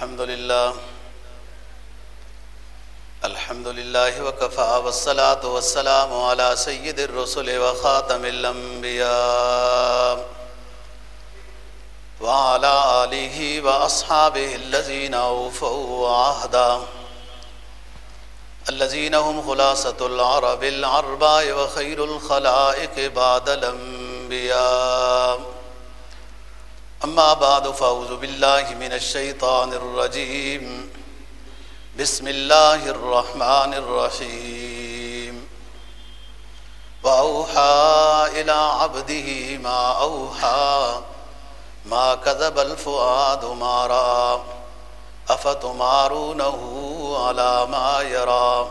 الحمد لله الحمد لله وكفى والصلاة والسلام على سيد الرسل وخاتم الأنبياء وعلى آله وأصحابه الذين أوفوا عهدا، الذين هم خلاصة العرب العرباء وخير الخلائق بعد الأنبياء. أما بعد، فأعوذ بالله من الشيطان الرجيم. بسم الله الرحمن الرحيم. وأوحى إلى عبده ما أوحى، ما كذب الفؤاد ما رأى، أفتمارونه على ما يرى.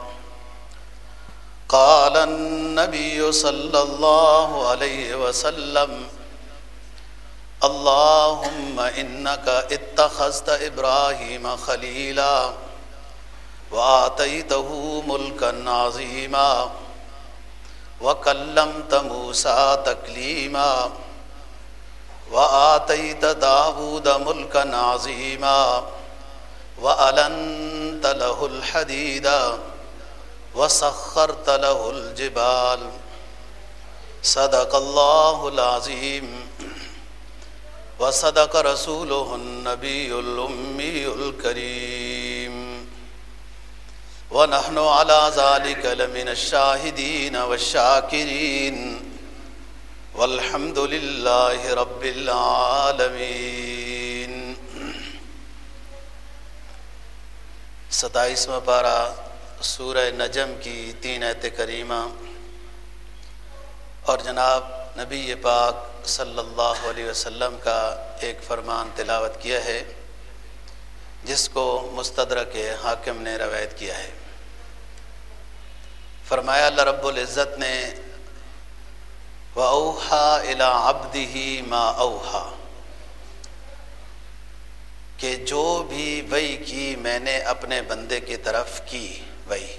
قال النبي صلى الله عليه وسلم اللهم إنك اتخذت إبراهيم خليلا وآتيته ملكا عظيما وكلمت موسى تكليما وآتيت داود ملكا عظيما وألنت له الحديد وسخرت له الجبال. صدق الله العظيم. وصدق رسوله النبي الأمي الكريم. ونحن على ذلك لمن الشاهدين والشاكرين. والحمد لله رب العالمين. ستائیسواں پارہ سورہ نجم کی تین ایت کریمہ. اور جناب نبی پاک صلی اللہ علیہ وسلم کا ایک فرمان تلاوت کیا ہے، جس کو مستدرک حاکم نے روایت کیا ہے۔ فرمایا، اللہ رب العزت نے و اوہا الا ابدی ما اوہا کہ جو بھی وہی کی میں نے اپنے بندے کی طرف کی وہی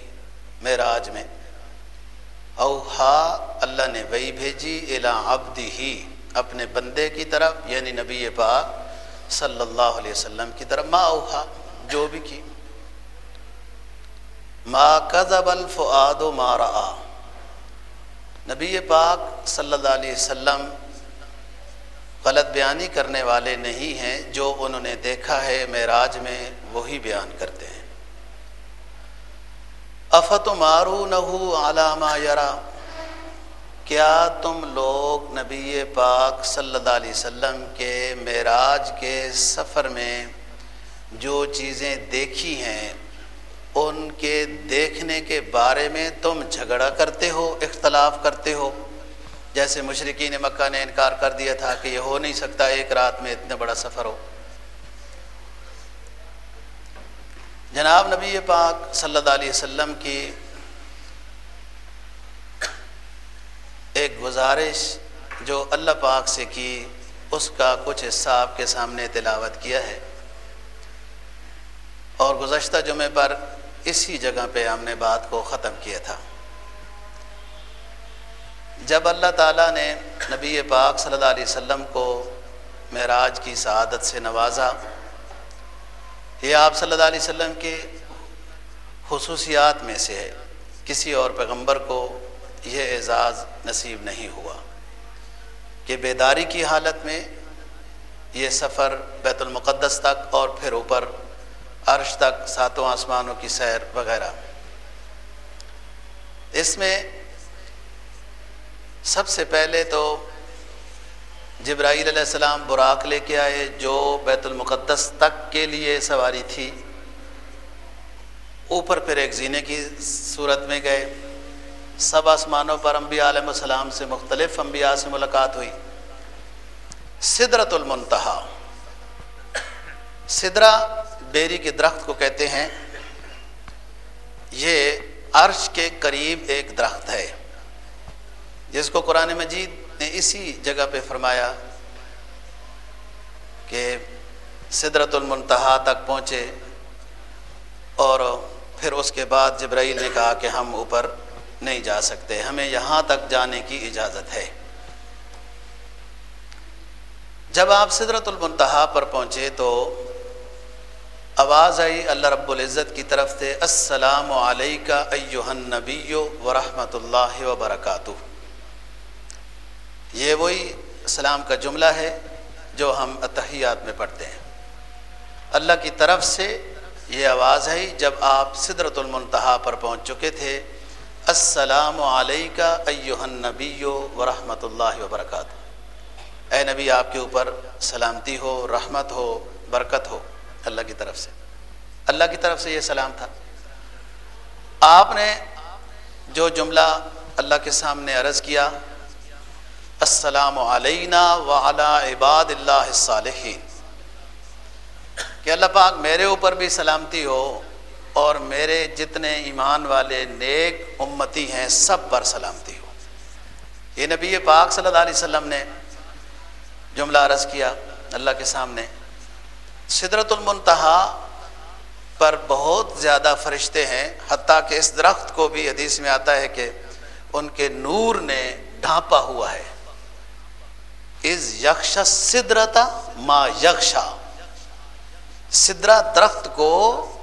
معراج میں، اوہا، اللہ نے وہی بھیجی الا ابدی ہی اپنے بندے کی طرف یعنی نبی پاک صلی اللہ علیہ وسلم کی طرف، ما اوہا جو بھی کی۔ ما کذب الفؤاد ما رآ نبی پاک صلی اللہ علیہ وسلم غلط بیانی کرنے والے نہیں ہیں، جو انہوں نے دیکھا ہے معراج میں، وہی بیان کرتے ہیں۔ افت مارو نہ علامہ یرا۔ کیا تم لوگ نبی پاک صلی اللہ علیہ وسلم کے معراج کے سفر میں جو چیزیں دیکھی ہیں، ان کے دیکھنے کے بارے میں تم جھگڑا کرتے ہو، اختلاف کرتے ہو؟ جیسے مشرقین مکہ نے انکار کر دیا تھا کہ یہ ہو نہیں سکتا، ایک رات میں اتنا بڑا سفر ہو۔ جناب نبی پاک صلی اللہ علیہ وسلم کی ایک گزارش جو اللہ پاک سے کی، اس کا کچھ حصہ آپ کے سامنے تلاوت کیا ہے۔ اور گزشتہ جمعے پر اسی جگہ پہ ہم نے بات کو ختم کیا تھا۔ جب اللہ تعالیٰ نے نبی پاک صلی اللہ علیہ وسلم کو معراج کی سعادت سے نوازا، یہ آپ صلی اللہ علیہ وسلم کے خصوصیات میں سے ہے۔ کسی اور پیغمبر کو یہ اعزاز نصیب نہیں ہوا کہ بیداری کی حالت میں یہ سفر بیت المقدس تک اور پھر اوپر عرش تک ساتوں آسمانوں کی سیر وغیرہ۔ اس میں سب سے پہلے تو جبرائیل علیہ السلام براق لے کے آئے جو بیت المقدس تک کے لیے سواری تھی۔ اوپر پھر ایک زینے کی صورت میں گئے۔ سب آسمانوں پر انبیاء علیہ السلام سے مختلف انبیاء سے ملاقات ہوئی۔ سدرت المنتہا۔ سدرا بیری کے درخت کو کہتے ہیں۔ یہ عرش کے قریب ایک درخت ہے۔ جس کو قرآن مجید نے اسی جگہ پہ فرمایا کہ سدرت المنتہا تک پہنچے اور پھر اس کے بعد جبرائیل نے کہا کہ ہم اوپر نہیں جا سکتے۔ ہمیں یہاں تک جانے کی اجازت ہے۔ جب آپ سدرت المنتہا پر پہنچے تو آواز آئی اللہ رب العزت کی طرف سے، السلام علیکہ ایوہن نبی و رحمۃ اللہ وبرکاتہ۔ یہ وہی سلام کا جملہ ہے جو ہم اتحیات میں پڑھتے ہیں۔ اللہ کی طرف سے یہ آواز ہے جب آپ صدرت المنتہا پر پہنچ چکے تھے۔ السلام علیکہ ایوہن نبی و اللہ وبرکاتہ۔ اے نبی، آپ کے اوپر سلامتی ہو، رحمت ہو، برکت ہو۔ اللہ کی طرف سے۔ اللہ کی طرف سے یہ سلام تھا۔ آپ نے جو جملہ اللہ کے سامنے عرض کیا، السلام علینا وعلی عباد اللہ الصالحین۔ کہ اللہ پاک میرے اوپر بھی سلامتی ہو اور میرے جتنے ایمان والے نیک امتی ہیں، سب پر سلامتی ہو۔ یہ نبی پاک صلی اللہ علیہ وسلم نے جملہ عرض کیا اللہ کے سامنے صدرت المنتہا پر بہت زیادہ فرشتے ہیں، حتیٰ کہ اس درخت کو بھی حدیث میں آتا ہے کہ ان کے نور نے ڈھانپا ہوا ہے۔ از یکش سدرتا ما یکشا سدرا درخت کو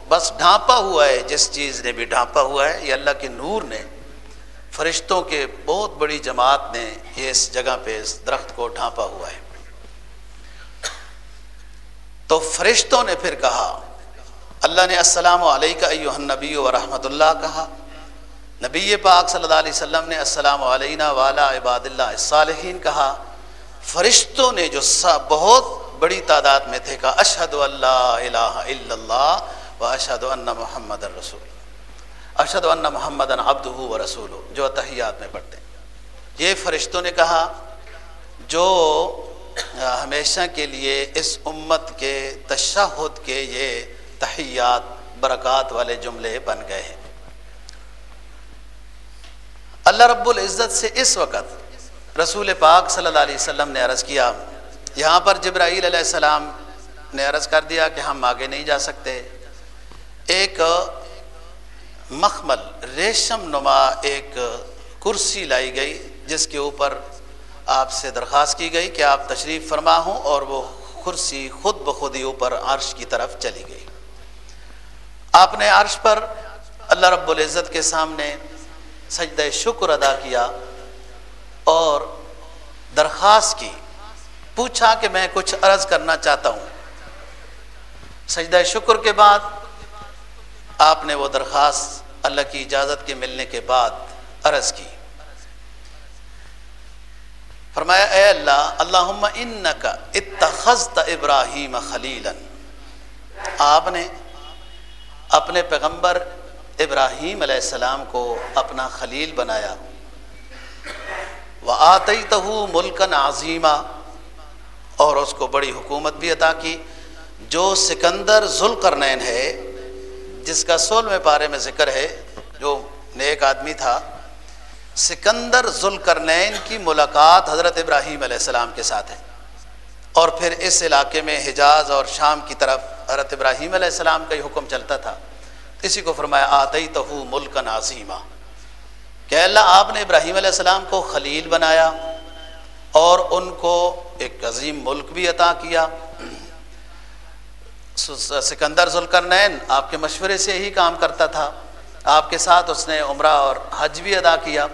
بس ڈھانپا ہوا ہے، جس چیز نے بھی ڈھانپا ہوا ہے، یہ اللہ کے نور نے، فرشتوں کے بہت بڑی جماعت نے یہ اس جگہ پہ، اس درخت کو ڈھانپا ہوا ہے۔ تو فرشتوں نے پھر کہا، اللہ نے السلام علیکہ النبی و رحمۃ اللہ کہا۔ نبی پاک صلی اللہ علیہ وسلم نے السلام علینا والا عباد اللہ الصالحین کہا، فرشتوں نے جو بہت بڑی تعداد میں تھے، کہا اشہد اللہ الہ الا اللہ و اشہد ان محمد الرسول اشہد ان محمد ابد و رسول جو اتحیات میں پڑھتے ہیں۔ یہ فرشتوں نے کہا، جو ہمیشہ کے لیے اس امت کے تشہد کے یہ تحیات، برکات والے جملے بن گئے ہیں۔ اللہ رب العزت سے اس وقت رسول پاک صلی اللہ علیہ وسلم نے عرض کیا۔ یہاں پر جبرائیل علیہ السلام نے عرض کر دیا کہ ہم آگے نہیں جا سکتے۔ ایک مخمل، ریشم نما ایک کرسی لائی گئی، جس کے اوپر آپ سے درخواست کی گئی کہ آپ تشریف فرما ہوں اور وہ کرسی خود بخود ہی اوپر عرش کی طرف چلی گئی۔ آپ نے عرش پر اللہ رب العزت کے سامنے سجدہ شکر ادا کیا اور درخواست کی، پوچھا کہ میں کچھ عرض کرنا چاہتا ہوں۔ سجدہ شکر کے بعد آپ نے وہ درخواست اللہ کی اجازت کے ملنے کے بعد عرض کی۔ فرمایا، اے اللہ اللہ انکا اتخذت ابراہیم خلیلا۔ آپ نے اپنے پیغمبر ابراہیم علیہ السلام کو اپنا خلیل بنایا۔ وہ آتی تہو ملکن عظیمہ اور اس کو بڑی حکومت بھی عطا کی۔ جو سکندر ذوالقرنین ہے جس کا سولہویں پارے میں ذکر ہے، جو نیک آدمی تھا، سکندر ذوالقرنین کی ملاقات حضرت ابراہیم علیہ السلام کے ساتھ ہے۔ اور پھر اس علاقے میں حجاز اور شام کی طرف حضرت ابراہیم علیہ السلام کا ہی حکم چلتا تھا۔ اسی کو فرمایا آتی تہو ملکن عظیمہ کہ اللہ، آپ نے ابراہیم علیہ السلام کو خلیل بنایا اور ان کو ایک عظیم ملک بھی عطا کیا۔ سکندر ذوالکرنین آپ کے مشورے سے ہی کام کرتا تھا۔ آپ کے ساتھ اس نے عمرہ اور حج بھی ادا کیا۔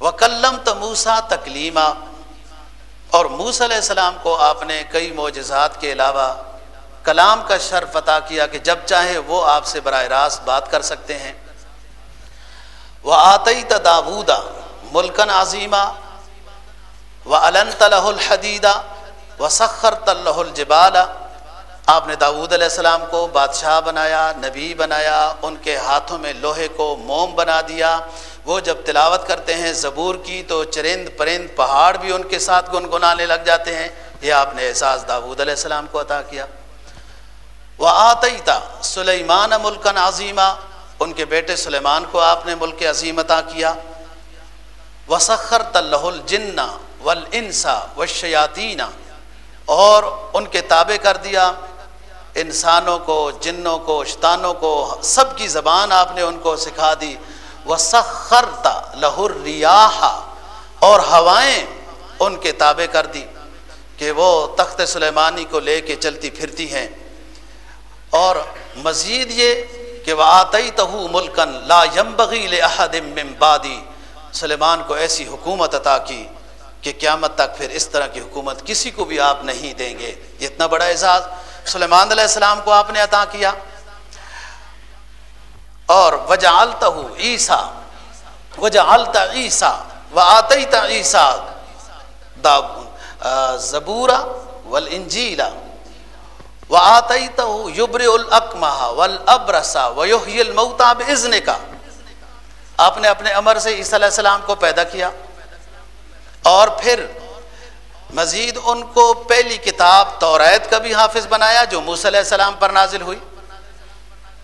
وکلم تموسا تکلیمہ اور موس علیہ السلام کو آپ نے کئی معجزات کے علاوہ کلام کا شرف عطا کیا کہ جب چاہے وہ آپ سے براہ راست بات کر سکتے ہیں۔ وہ آتی تدابودا ملکن عظیمہ و علن طلح الحدیدہ و سخر طلح الجبال۔ آپ نے داود علیہ السلام کو بادشاہ بنایا، نبی بنایا، ان کے ہاتھوں میں لوہے کو موم بنا دیا۔ وہ جب تلاوت کرتے ہیں زبور کی تو چرند پرند پہاڑ بھی ان کے ساتھ گنگنانے لگ جاتے ہیں۔ یہ آپ نے احساس داود علیہ السلام کو عطا کیا۔ وہ آتی سلیمان ملکن عظیمہ ان کے بیٹے سلیمان کو آپ نے ملک عظیم عطا کیا۔ وسخر طلح الجنا ولانسا وشیاتین اور ان کے تابع کر دیا۔ انسانوں کو، جنوں کو شتانوں کو، سب کی زبان آپ نے ان کو سکھا دی۔ وسخرتا لہر ریاح اور ہوائیں ان کے تابع کر دی کہ وہ تخت سلیمانی کو لے کے چلتی پھرتی ہیں۔ اور مزید یہ کہ وہ آتی تہو ملکن لا یمبغی بادی سلیمان کو ایسی حکومت عطا کی۔ کہ قیامت تک پھر اس طرح کی حکومت کسی کو بھی آپ نہیں دیں گے۔ یہ اتنا بڑا اعزاز۔ سلیمان علیہ السلام کو آپ نے عطا کیا۔ اور وجہ التا عیسیٰ وجہ التا عیسیٰ و آتی عیسیٰ۔ زبورا ول انجیلا و آتی یبر العکمہ ول ابرسا و الموتا کا آپ نے اپنے امر سے عیسیٰ علیہ السلام کو پیدا کیا۔ اور پھر مزید ان کو پہلی کتاب توریت کا بھی حافظ بنایا جو موسیٰ علیہ السلام پر نازل ہوئی۔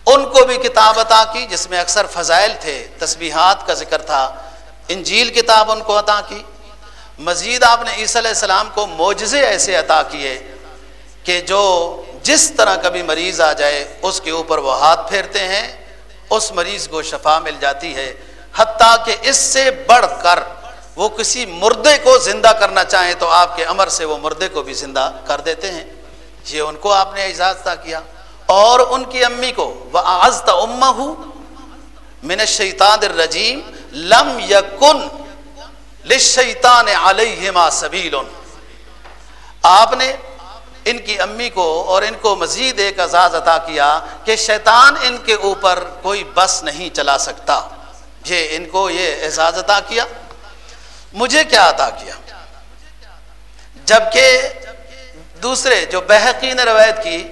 ان کو بھی کتاب عطا کی جس میں اکثر فضائل تھے، تسبیحات کا ذکر تھا، انجیل کتاب ان کو عطا کی۔ مزید آپ نے عیسیٰ علیہ السلام کو معجزے ایسے عطا کیے کہ جو جس طرح کبھی مریض آ جائے، اس کے اوپر وہ ہاتھ پھیرتے ہیں، اس مریض کو شفا مل جاتی ہے۔ حتیٰ کہ اس سے بڑھ کر وہ کسی مردے کو زندہ کرنا چاہیں تو آپ کے امر سے وہ مردے کو بھی زندہ کر دیتے ہیں۔ یہ ان کو آپ نے اجازت کیا۔ اور ان کی امی کو وہ آزت اما ہوں من شیطان الرجیم لم یکن لشیطان علیہما سبیل آپ نے ان کی امی کو اور ان کو مزید ایک اعزاز عطا کیا کہ شیطان ان کے اوپر کوئی بس نہیں چلا سکتا۔ یہ ان کو یہ اعزاز عطا کیا۔ مجھے کیا عطا کیا؟ جبکہ دوسرے جو بحقی نے روایت کی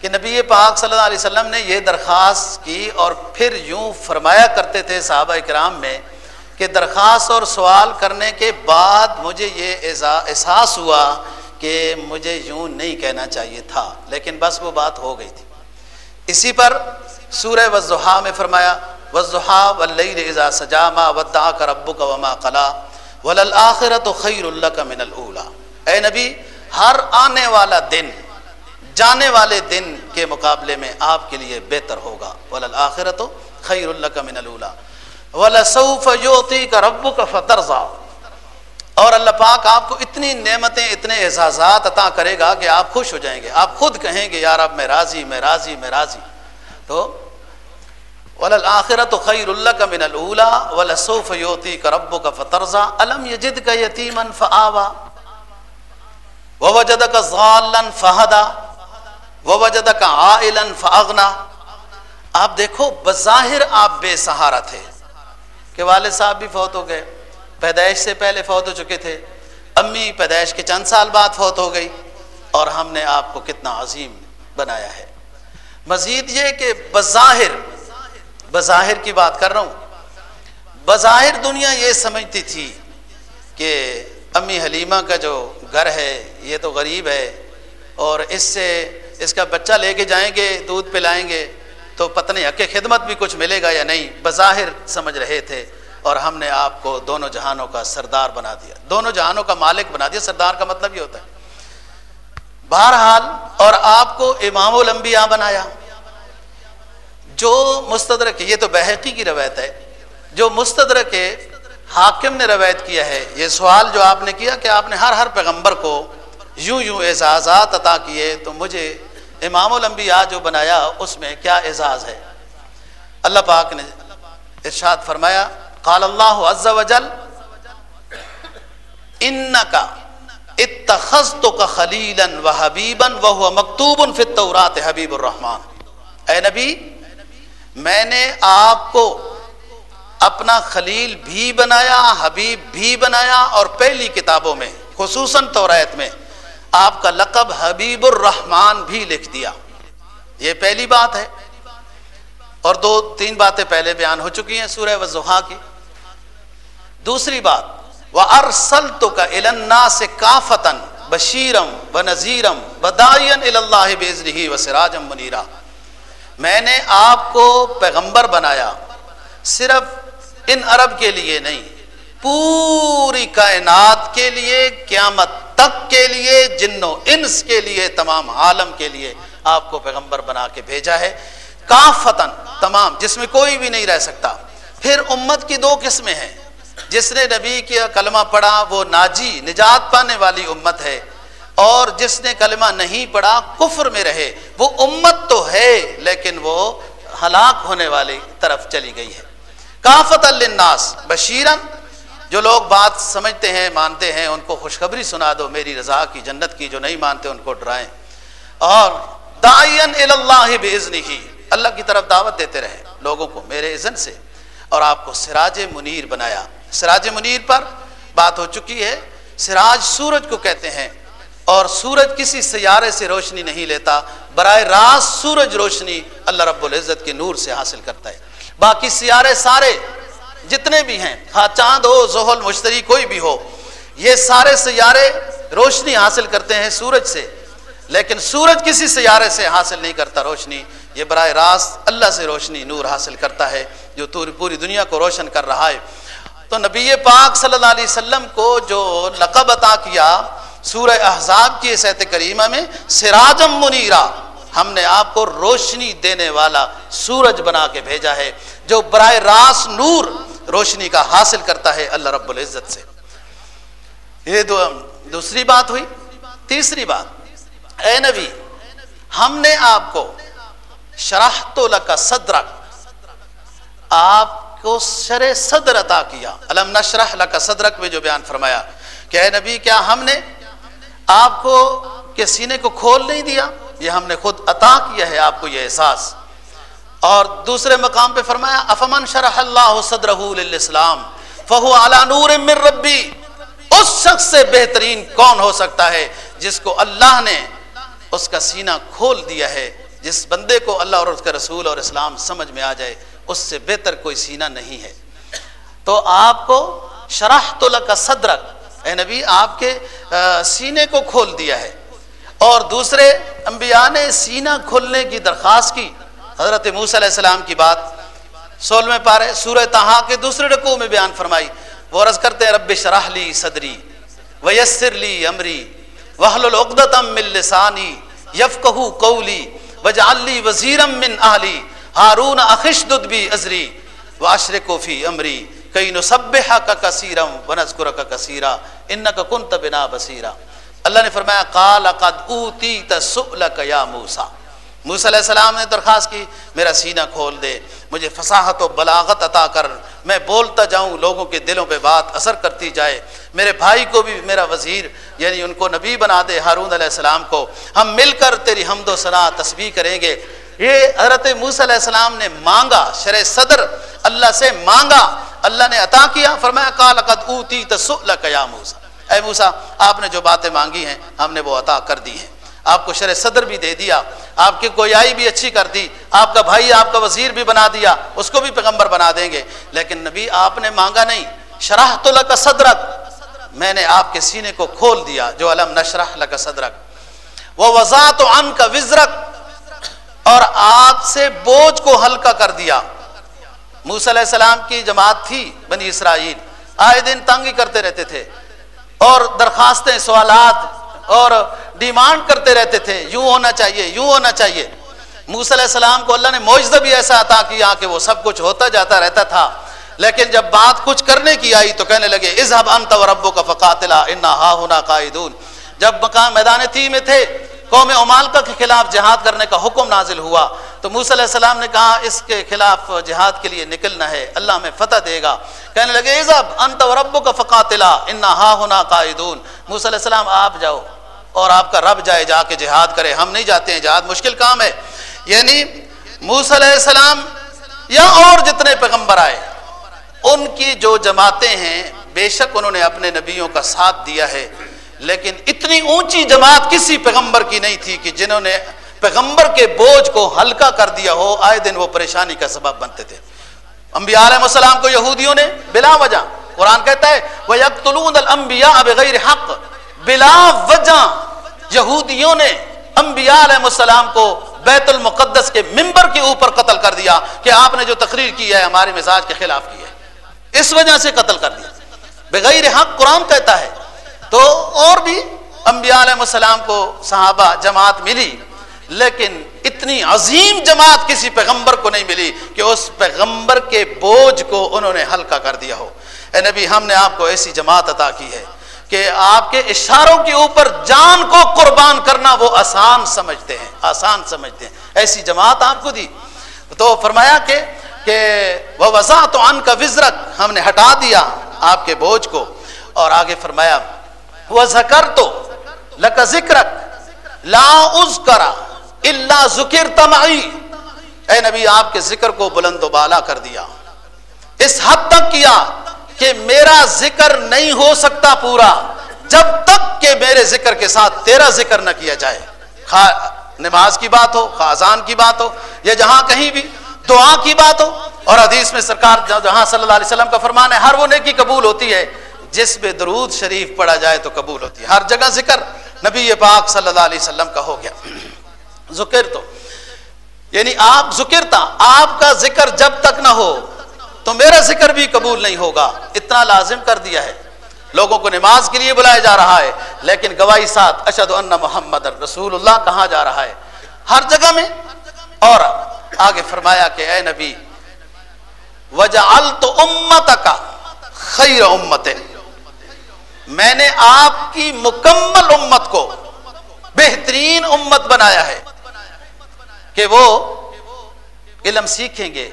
کہ نبی پاک صلی اللہ علیہ وسلم نے یہ درخواست کی اور پھر یوں فرمایا کرتے تھے صحابہ کرام میں کہ درخواست اور سوال کرنے کے بعد مجھے یہ احساس ہوا کہ مجھے یوں نہیں کہنا چاہیے تھا، لیکن بس وہ بات ہو گئی تھی۔ اسی پر سورہ وضحا میں فرمایا وضحا ولیٰ سجامہ ودا کا رب کا وما قلا۔ ولآخرت خیر اللہ کا من اللہ اے نبی، ہر آنے والا دن، جانے والے دن کے مقابلے میں آپ کے لیے بہتر ہوگا۔ ولآخرت خیر اللہ کا من اللہ وَلَسَوْفَ يُعْتِيكَ رَبُّكَ فَتَرْضَى اور اللہ پاک آپ کو اتنی نعمتیں، اتنے اعزازات عطا کرے گا کہ آپ خوش ہو جائیں گے۔ آپ خود کہیں گے یار اب میں راضی میں راضی میں راضی۔ تو وَلَلْآخِرَةُ خَيْرُ اللَّكَ مِنَ الْأُولَى وَلَسَوْفَ يُعْتِيكَ رَبُّكَ فَتَرْضَى أَلَمْ يَجِدْكَ يَتِيمًا فَآوَى وَوَجَدَكَ ضَالًّا فَهَدَى وَوَجَدَكَ عَائِلًا فَأَغْنَى آپ دیکھو بظاہر آپ بے سہارا تھے کہ والد صاحب بھی فوت ہو گئے پیدائش سے پہلے فوت ہو چکے تھے امی پیدائش کے چند سال بعد فوت ہو گئی اور ہم نے آپ کو کتنا عظیم بنایا ہے مزید یہ کہ بظاہر بظاہر کی بات کر رہا ہوں۔ بظاہر دنیا یہ سمجھتی تھی کہ امی حلیمہ کا جو گھر ہے، یہ تو غریب ہے۔ اور اس سے اس کا بچہ لے کے جائیں گے، دودھ پلائیں گے، تو پتنی حق خدمت بھی کچھ ملے گا یا نہیں؟ بظاہر سمجھ رہے تھے۔ اور ہم نے آپ کو دونوں جہانوں کا سردار بنا دیا۔ دونوں جہانوں کا مالک بنا دیا۔ سردار کا مطلب یہ ہوتا ہے۔ بہرحال، اور آپ کو امام الانبیاء بنایا۔ جو مستدرک، یہ تو بحقی کی روایت ہے، جو مستدرک حاکم نے روایت کیا ہے، یہ سوال جو آپ نے کیا کہ آپ نے ہر ہر پیغمبر کو یوں یوں اعزازات عطا کیے، تو مجھے امام الانبیاء جو بنایا اس میں کیا اعزاز ہے؟ اللہ پاک نے ارشاد فرمایا، قال اللہ عز و جل انکا اتخذتک خلیلا و حبیبا وہو مکتوب فی التورات حبیب الرحمن. اے نبی میں نے آپ کو اپنا خلیل بھی بنایا، حبیب بھی بنایا اور پہلی کتابوں میں، خصوصاً توریت میں، آپ کا لقب حبیب الرحمان بھی لکھ دیا۔ یہ پہلی بات ہے۔ اور دو، تین باتیں پہلے بیان ہو چکی ہیں سورہ وضحا کی۔ دوسری بات وہ ارسل تو کا النا سے کافتن بشیرم و نذیرم بدائن اللہ بزری و سراجم منیرا میں نے آپ کو پیغمبر بنایا، صرف ان عرب کے لیے نہیں، پوری کائنات کے لیے، قیامت تک کے لیے جنو انس کے لیے، تمام عالم کے لیے آپ کو پیغمبر بنا کے بھیجا ہے۔ کافتن تمام، جس میں کوئی بھی نہیں رہ سکتا۔ پھر امت کی دو قسمیں ہیں۔ جس نے نبی کیا کلمہ پڑھا، وہ ناجی، نجات پانے والی امت ہے۔ اور جس نے کلمہ نہیں پڑھا، کفر میں رہے۔ وہ امت تو ہے، لیکن وہ ہلاک ہونے والی طرف چلی گئی ہے۔ کافت الناس بشیرن جو لوگ بات سمجھتے ہیں، مانتے ہیں، ان کو خوشخبری سنا دو۔ میری رضا کی، جنت کی، جو نہیں مانتے، ان کو ڈرائیں۔ اور دائین اللہ بزنی ہی اللہ کی طرف دعوت دیتے رہے لوگوں کو میرے اذن سے۔ اور آپ کو سراج منیر بنایا۔ سراج منیر پر بات ہو چکی ہے۔ سراج سورج کو کہتے ہیں۔ اور سورج کسی سیارے سے روشنی نہیں لیتا براہ راست سورج روشنی اللہ رب العزت کے نور سے حاصل کرتا ہے۔ باقی سیارے سارے جتنے بھی ہیں ہاں چاند ہو، زحل، مشتری، کوئی بھی ہو، یہ سارے سیارے روشنی حاصل کرتے ہیں سورج سے۔ لیکن سورج کسی سیارے سے حاصل نہیں کرتا روشنی، یہ براہ راست اللہ سے روشنی نور حاصل کرتا ہے، جو پوری دنیا کو روشن کر رہا ہے۔ تو نبی پاک صلی اللہ علیہ وسلم کو جو لقب عطا کیا سورہ احزاب کی صحت کریمہ میں سراجم منیرا، ہم نے آپ کو روشنی دینے والا سورج بنا کے بھیجا ہے، جو براہ راست نور روشنی کا حاصل کرتا ہے اللہ رب العزت سے۔ یہ دو، دوسری بات ہوئی، تیسری بات۔ اے نبی، ہم نے آپ کو شرح تو لکا صدرک، آپ کو شر صدر عطا کیا۔ علم نشرح لکا صدرک میں جو بیان فرمایا کہ اے نبی، کیا ہم نے آپ کو کے سینے کو کھول نہیں دیا، یہ ہم نے خود عطا کیا ہے، آپ کو یہ احساس۔ اور دوسرے مقام پہ فرمایا، افمن شرح اللہ صدرہ للاسلام، فہو علی نور من ربی۔ اس شخص سے بہترین کون ہو سکتا ہے جس کو اللہ نے اس کا سینہ کھول دیا ہے، جس بندے کو اللہ اور اس کا رسول اور اسلام سمجھ میں آ جائے، اس سے بہتر کوئی سینہ نہیں ہے۔ تو آپ کو شرح تو کا صدرک اے نبی، آپ کے سینے کو کھول دیا ہے۔ اور دوسرے، انبیاء نے سینہ کھولنے کی درخواست کی۔ حضرت موسیٰ علیہ السلام کی بات سول میں پارے سورہ تہا کے دوسرے رکوع میں بیان فرمائی۔ وہ عرض کرتے ہیں، رب شرح لی صدری ویسر لی امری وحل العقدتم من لسانی یفقہو قولی وجعل لی وزیرم من اہلی۔ ہارون اخشدد بی ازری واشرکو فی امری۔ کئی نسبحا کا کثیرم ونذکر کا کثیرا انکا کنت بنا بصیرا۔ اللہ نے فرمایا، قال قد اوتیت سؤلک یا موسیٰ۔ موسیٰ علیہ السلام نے درخواست کی، میرا سینہ کھول دے، مجھے فصاحت و بلاغت عطا کر، میں بولتا جاؤں، لوگوں کے دلوں پہ بات اثر کرتی جائے۔ میرے بھائی کو بھی میرا وزیر یعنی ان کو نبی بنا دے، ہارون علیہ السلام کو۔ ہم مل کر تیری حمد و ثناء، تسبیح کریں گے۔ یہ حضرت موسیٰ علیہ السلام نے مانگا، شرع صدر اللہ سے مانگا، اللہ نے عطا کیا، فرمایا، قال قد اوتی تسؤلک یا موسیٰ۔ اے موسیٰ، آپ نے جو باتیں مانگی ہیں، ہم نے وہ عطا کر دی ہیں۔ آپ کو شرع صدر بھی دے دیا، آپ کی گویائی بھی اچھی کر دی، آپ کا بھائی، آپ کا وزیر بھی بنا دیا، اس کو بھی پیغمبر بنا دیں گے۔ لیکن نبی، آپ نے مانگا نہیں۔ شرح تو لک صدرک۔ میں نے آپ کے سینے کو کھول دیا، جو علم نشرح لک صدرک۔ وہ وضاحت ان کا وزرک۔ اور آپ سے بوجھ کو ہلکا کر دیا۔ موسی علیہ السلام کی جماعت تھی بنی اسرائیل۔ آئے دن تنگ کرتے رہتے تھے اور درخواستیں، سوالات اور ڈیمانڈ کرتے رہتے تھے۔ یوں ہونا چاہیے، یوں ہونا چاہیے۔ موس علیہ السلام کو اللہ نے معجزہ بھی ایسا عطا کیا کہ وہ سب کچھ ہوتا جاتا رہتا تھا۔ لیکن جب بات کچھ کرنے کی آئی تو کہنے لگے اظہب انت و کا فقاتلا، انا ہا ہونا قائدون۔ جب مقام میدان تھی میں تھے قوم عمالکہ کے خلاف جہاد کرنے کا حکم نازل ہوا۔ تو موسی علیہ السلام نے کہا، اس کے خلاف جہاد کے لیے نکلنا ہے، اللہ میں فتح دے گا۔ کہنے لگے اظہب انت و ربو کا فقاتلا، انا ہا ہونا قائدون۔ موسی علیہ السلام، آپ جاؤ اور آپ کا رب جائے، جا کے جہاد کرے۔ ہم نہیں جاتے ہیں، جہاد مشکل کام ہے۔ یعنی موس علیہ السلام یا اور جتنے پیغمبر آئے، ان کی جو جماعتیں ہیں، بے شک انہوں نے اپنے نبیوں کا ساتھ دیا ہے۔ لیکن اتنی اونچی جماعت کسی پیغمبر کی نہیں تھی کہ جنہوں نے پیغمبر کے بوجھ کو ہلکا کر دیا ہو، آئے دن وہ پریشانی کا سبب بنتے تھے۔ انبیاء علیہ السلام کو یہودیوں نے بلا وجہ، قرآن کہتا ہے وہ یکلون المبیا بغیر حق۔ بلا وجہ یہودیوں نے انبیاء علیہ السلام کو بیت المقدس کے ممبر کے اوپر قتل کر دیا کہ آپ نے جو تقریر کی ہے ہمارے مزاج کے خلاف کی ہے۔ اس وجہ سے قتل کر دیا۔ بغیر حق قرآن کہتا ہے تو اور بھی انبیاء علیہ السلام کو صحابہ جماعت ملی، لیکن اتنی عظیم جماعت کسی پیغمبر کو نہیں ملی کہ اس پیغمبر کے بوجھ کو انہوں نے ہلکا کر دیا ہو۔ اے نبی، ہم نے آپ کو ایسی جماعت عطا کی ہے کہ آپ کے اشاروں کے اوپر جان کو قربان کرنا وہ آسان سمجھتے ہیں، آسان سمجھتے ہیں۔ ایسی جماعت آپ کو دی۔ تو فرمایا کہ کہ وہ وضاح تو ان کا وزرت ہم نے ہٹا دیا آپ کے بوجھ کو۔ اور آگے فرمایا وہ ذکر تو لک ذکر لا از کرا اللہ ذکر تمائی اے نبی، آپ کے ذکر کو بلند و بالا کر دیا۔ اس حد تک کیا کہ میرا ذکر نہیں ہو سکتا پورا، جب تک کہ میرے ذکر کے ساتھ تیرا ذکر نہ کیا جائے۔ نماز کی بات ہو خاصان کی بات ہو، یا جہاں کہیں بھی دعا کی بات ہو۔ اور حدیث میں سرکار جہاں صلی اللہ علیہ وسلم کا فرمان ہے، ہر وہ نیکی قبول ہوتی ہے جس پہ درود شریف پڑھا جائے تو قبول ہوتی ہے۔ ہر جگہ ذکر نبی پاک صلی اللہ علیہ وسلم کا ہو گیا۔ ذکر تو یعنی آپ ذکر تھا آپ کا ذکر جب تک نہ ہو تو میرا ذکر بھی قبول نہیں ہوگا۔ اتنا لازم کر دیا ہے۔ لوگوں کو نماز کے لیے بلایا جا رہا ہے، لیکن گواہی ساتھ اشد ان محمد رسول اللہ کہاں جا رہا ہے۔ ہر جگہ میں، اور آگے فرمایا کہ اے نبی، وجعلت امت کا خیر امت میں نے آپ کی مکمل امت کو بہترین امت بنایا ہے کہ وہ علم سیکھیں گے،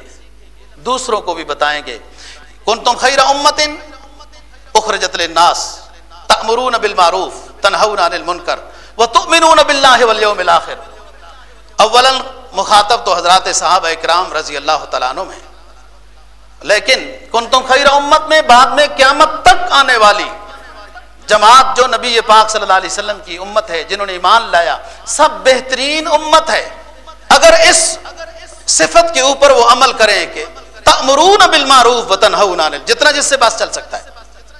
دوسروں کو بھی بتائیں گے۔ کن تم خیر امت اخرجت للناس تأمرون بالمعروف تنہون عن المنکر وتؤمنون باللہ والیوم الاخر۔ اولا مخاطب تو حضرات صاحب اکرام رضی اللہ تعالیٰ عنہ میں لیکن کن تم خیر امت میں بعد میں قیامت تک آنے والی جماعت جو نبی پاک صلی اللہ علیہ وسلم کی امت ہے، جنہوں نے ایمان لایا، سب بہترین امت ہے۔ اگر اس صفت کے اوپر وہ عمل کریں کہ تأمرون بالمعروف وتنہون عن جتنا جس سے بات چل سکتا ہے۔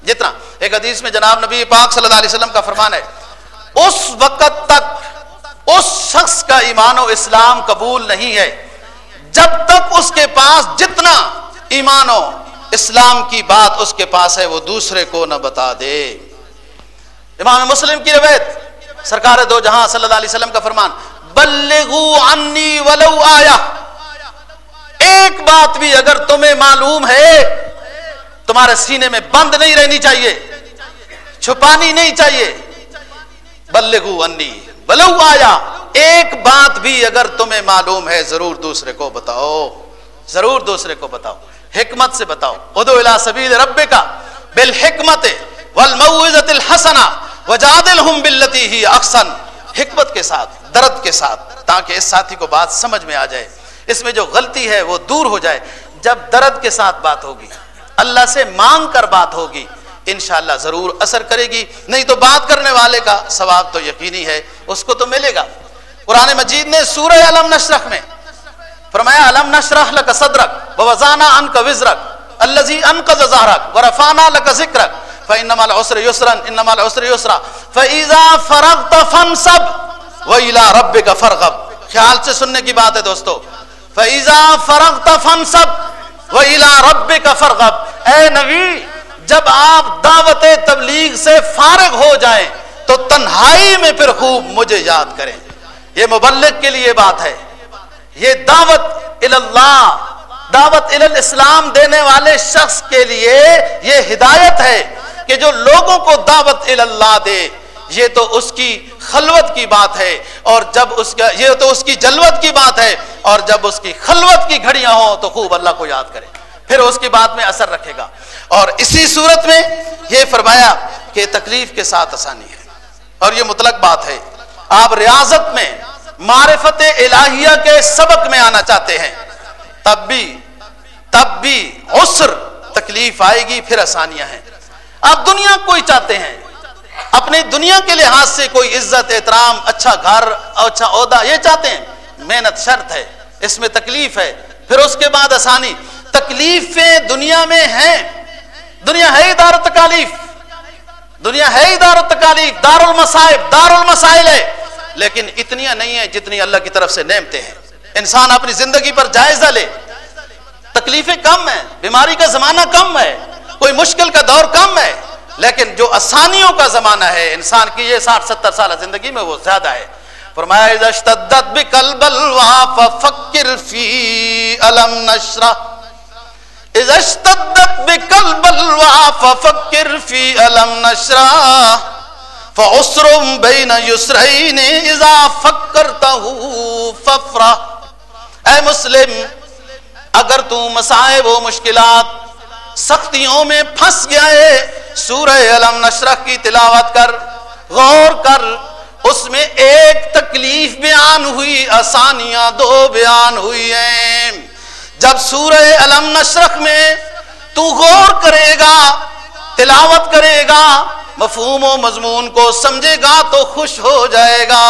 جتنا۔ ایک حدیث میں جناب نبی پاک صلی اللہ علیہ وسلم کا فرمان ہے، اس وقت تک اس شخص کا ایمان و اسلام قبول نہیں ہے۔ جب تک اس کے پاس جتنا ایمان و اسلام کی بات اس کے پاس ہے، وہ دوسرے کو نہ بتا دے۔ امام مسلم کی روایت، سرکار دو جہاں صلی اللہ علیہ وسلم کا فرمان، بلغو عنی ولو آیا ایک بات بھی اگر تمہیں معلوم ہے، تمہارے سینے میں بند نہیں رہنی چاہیے، چھپانی نہیں چاہیے۔ بلغو انی بلو آیا ایک بات بھی اگر تمہیں معلوم ہے، ضرور دوسرے کو بتاؤ۔ ضرور دوسرے کو بتاؤ۔ حکمت سے بتاؤ۔ ادو الا سبیل رب کا بالحکمت والموعظت الحسنہ۔ وجادلہم باللتی ہی احسن حکمت کے ساتھ، درد کے ساتھ، تاکہ اس ساتھی کو بات سمجھ میں آ جائے۔ اس میں جو غلطی ہے وہ دور ہو جائے۔ جب درد کے ساتھ بات ہوگی، اللہ سے مانگ کر بات ہوگی، انشاءاللہ ضرور اثر کرے گی۔ نہیں تو بات کرنے والے کا ثواب تو یقینی ہے، اس کو تو ملے گا۔ قرآن مجید نے سورہ علم نشرخ میں فرمایا، علم نشرح لک صدرک ووزانا ان کا وزرک، اللذی ان کا زہرک ورفانا لک ذکرک۔ فَإِنَّمَا الْعُسْرِ يُسْرًا، إِنَّمَا الْعُسْرِ يُسْرًا. فَإِذَا فَرَغْتَ فَانْصَبْ وَإِلَى رَبِّكَ فَرْغَبْ خیال سے سننے کی بات ہے دوستو. فَإِذَا فَرَغْتَ فَانْصَبْ وَإِلَى رَبِّكَ فَرْغَبْ اے نبی، جب آپ دعوت تبلیغ سے فارغ ہو جائیں، تو تنہائی میں پھر خوب مجھے یاد کریں۔ یہ مبلغ کے لیے بات ہے۔ یہ دعوت اللہ دعوت الاسلام دینے والے شخص کے لیے یہ ہدایت ہے۔ کہ جو لوگوں کو دعوت اللہ دے، یہ تو اس کی خلوت کی بات ہے۔ اور جب اس کا، یہ تو اس کی جلوت کی بات ہے۔ اور جب اس کی خلوت کی گھڑیاں ہوں تو خوب اللہ کو یاد کرے۔ پھر اس کی بات میں اثر رکھے گا۔ اور اسی صورت میں یہ فرمایا کہ تکلیف کے ساتھ آسانی ہے۔ اور یہ مطلق بات ہے۔ آپ ریاضت میں معرفت الہیہ کے سبق میں آنا چاہتے ہیں۔ تب بھی تب بھی عسر تکلیف آئے گی، پھر آسانیاں ہیں۔ آپ دنیا کوئی چاہتے ہیں۔ اپنی دنیا کے لحاظ سے کوئی عزت، احترام اچھا گھر اچھا عہدہ، یہ چاہتے ہیں۔ محنت شرط ہے، اس میں تکلیف ہے۔ پھر اس کے بعد آسانی۔ تکلیفیں دنیا میں ہیں۔ دنیا ہے دار تکالیف۔ دنیا ہے دار تکالیف۔ دار المصائب دار المسائل ہے۔ لیکن اتنیاں نہیں ہیں جتنی اللہ کی طرف سے نعمتیں ہیں۔ انسان اپنی زندگی پر جائزہ لے۔ تکلیفیں کم ہیں، بیماری کا زمانہ کم ہے۔ کوئی مشکل کا دور کم ہے، لیکن جو آسانیوں کا زمانہ ہے، انسان کی یہ ساٹھ ستر سالہ زندگی میں وہ زیادہ ہے۔ فرمایا، اذا اشتدت بلوا ففکر فی علم نشرہ۔ اذا اشتدت بکل بلوا ففکر فی علم نشرا فعسر بین یسرین اذا فکرتہو ففرہ۔ اے مسلم، اگر تو مسائب و مشکلات سختیوں میں پھنس گیا ہے۔ سورہ علم نشرہ کی تلاوت کر، غور کر، اس میں ایک تکلیف بیان ہوئی، آسانیاں دو بیان ہوئی ہیں۔ جب سورہ علم نشرخ میں تو غور کرے گا، تلاوت کرے گا، مفہوم و مضمون کو سمجھے گا تو خوش ہو جائے گا۔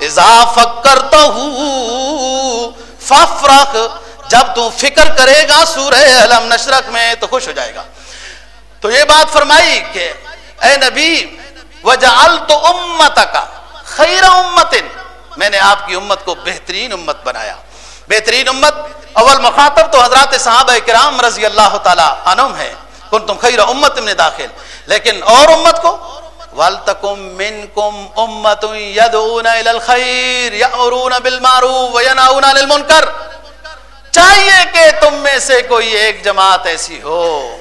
اضافہ کرتا ہوں ففرق جب تو فکر کرے گا سورہ علم نشرق میں تو خوش ہو جائے گا۔ تو یہ بات فرمائی کہ اے نبی، وجعلت امتک خیر امت، میں نے آپ کی امت کو بہترین امت بنایا۔ بہترین امت، اول مخاطب تو حضرات صحابہ کرام رضی اللہ تعالی عنہم ہے کن تم خیر امت میں داخل۔ لیکن اور امت کو؟ وَلْتَكُمْ مِنْكُمْ أُمَّةٌ يَدْعُونَ إِلَى الْخَيْرِ يَأْمُرُونَ بِالْمَعْرُوفِ وَيَنْهَوْنَ عَنِ الْمُنْكَرِ۔ چاہیے کہ تم میں سے کوئی ایک جماعت ایسی ہو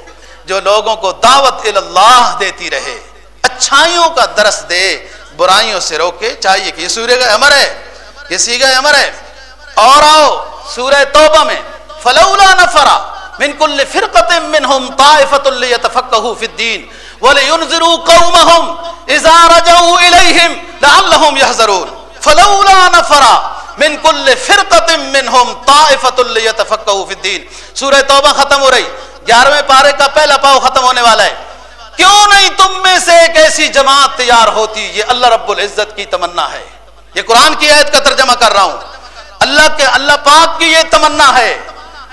جو لوگوں کو دعوت اللہ دیتی رہے، اچھائیوں کا درس دے، برائیوں سے روکے، چاہیے کہ یہ سورہ کا امر ہے، یہ سیگا امر ہے۔ اور آؤ سورہ توبہ میں، فلولا نفرا من كل فرقه منهم طائفه ليتفقهوا في الدين ولينذروا قومهم اذا رجعوا اليهم لعلهم يحذرون۔ فلولا نفرا من كل فرقه منهم طائفه ليتفقهوا في الدين سورہ توبہ ختم ہو رہی 11ویں پارے کا پہلا پاؤ ختم ہونے والا ہے۔ کیوں نہیں تم میں سے ایک ایسی جماعت تیار ہوتی، یہ اللہ رب العزت کی تمنا ہے۔ یہ قرآن کی آیت کا ترجمہ کر رہا ہوں۔ اللہ کے، اللہ پاک کی یہ تمنا ہے۔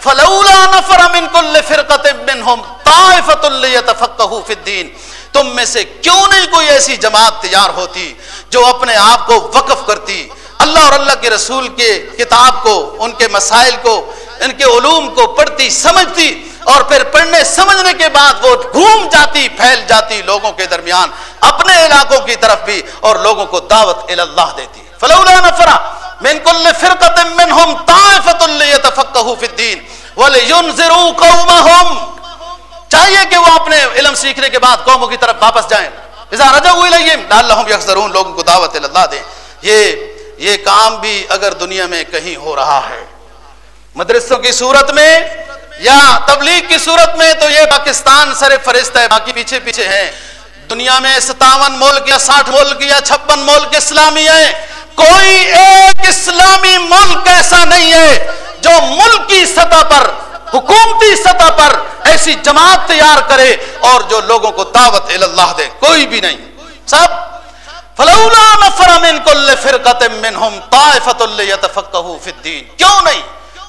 فلولا نفر من كل فرقه منهم طائفه ليتفقهوا في الدين تم میں سے کیوں نہیں کوئی ایسی جماعت تیار ہوتی جو اپنے آپ کو وقف کرتی اللہ اور اللہ کے رسول کے کتاب کو، ان کے مسائل کو، ان کے علوم کو پڑھتی، سمجھتی اور پھر پڑھنے، سمجھنے کے بعد وہ گھوم جاتی، پھیل جاتی لوگوں کے درمیان، اپنے علاقوں کی طرف بھی اور لوگوں کو دعوت اللہ دیتی۔ فلولا نفرا من كل فرقه منهم طائفه ليتفقهوا في الدين ولينذروا قومهم۔ چاہیے کہ وہ اپنے علم سیکھنے کے بعد قوموں کی طرف واپس جائیں۔ اذا رجعوا اليهم لعلهم يحذرون، لوگوں کو دعوت اللہ دیں۔ یہ یہ کام بھی اگر دنیا میں کہیں ہو رہا ہے۔ مدرسوں کی صورت میں یا تبلیغ کی صورت میں تو یہ پاکستان سر فرست ہے، باقی پیچھے پیچھے ہیں۔ دنیا میں ستاون ملک یا ساٹھ ملک یا چھپن ملک اسلامی ہیں۔ کوئی ایک اسلامی ملک ایسا نہیں ہے جو ملکی سطح پر، حکومتی سطح پر ایسی جماعت تیار کرے اور جو لوگوں کو دعوت اللہ دے، کوئی بھی نہیں۔ سب فلولا نفر من كل فرقه منهم طائفه ليتفقهوا في الدين. کیوں نہیں؟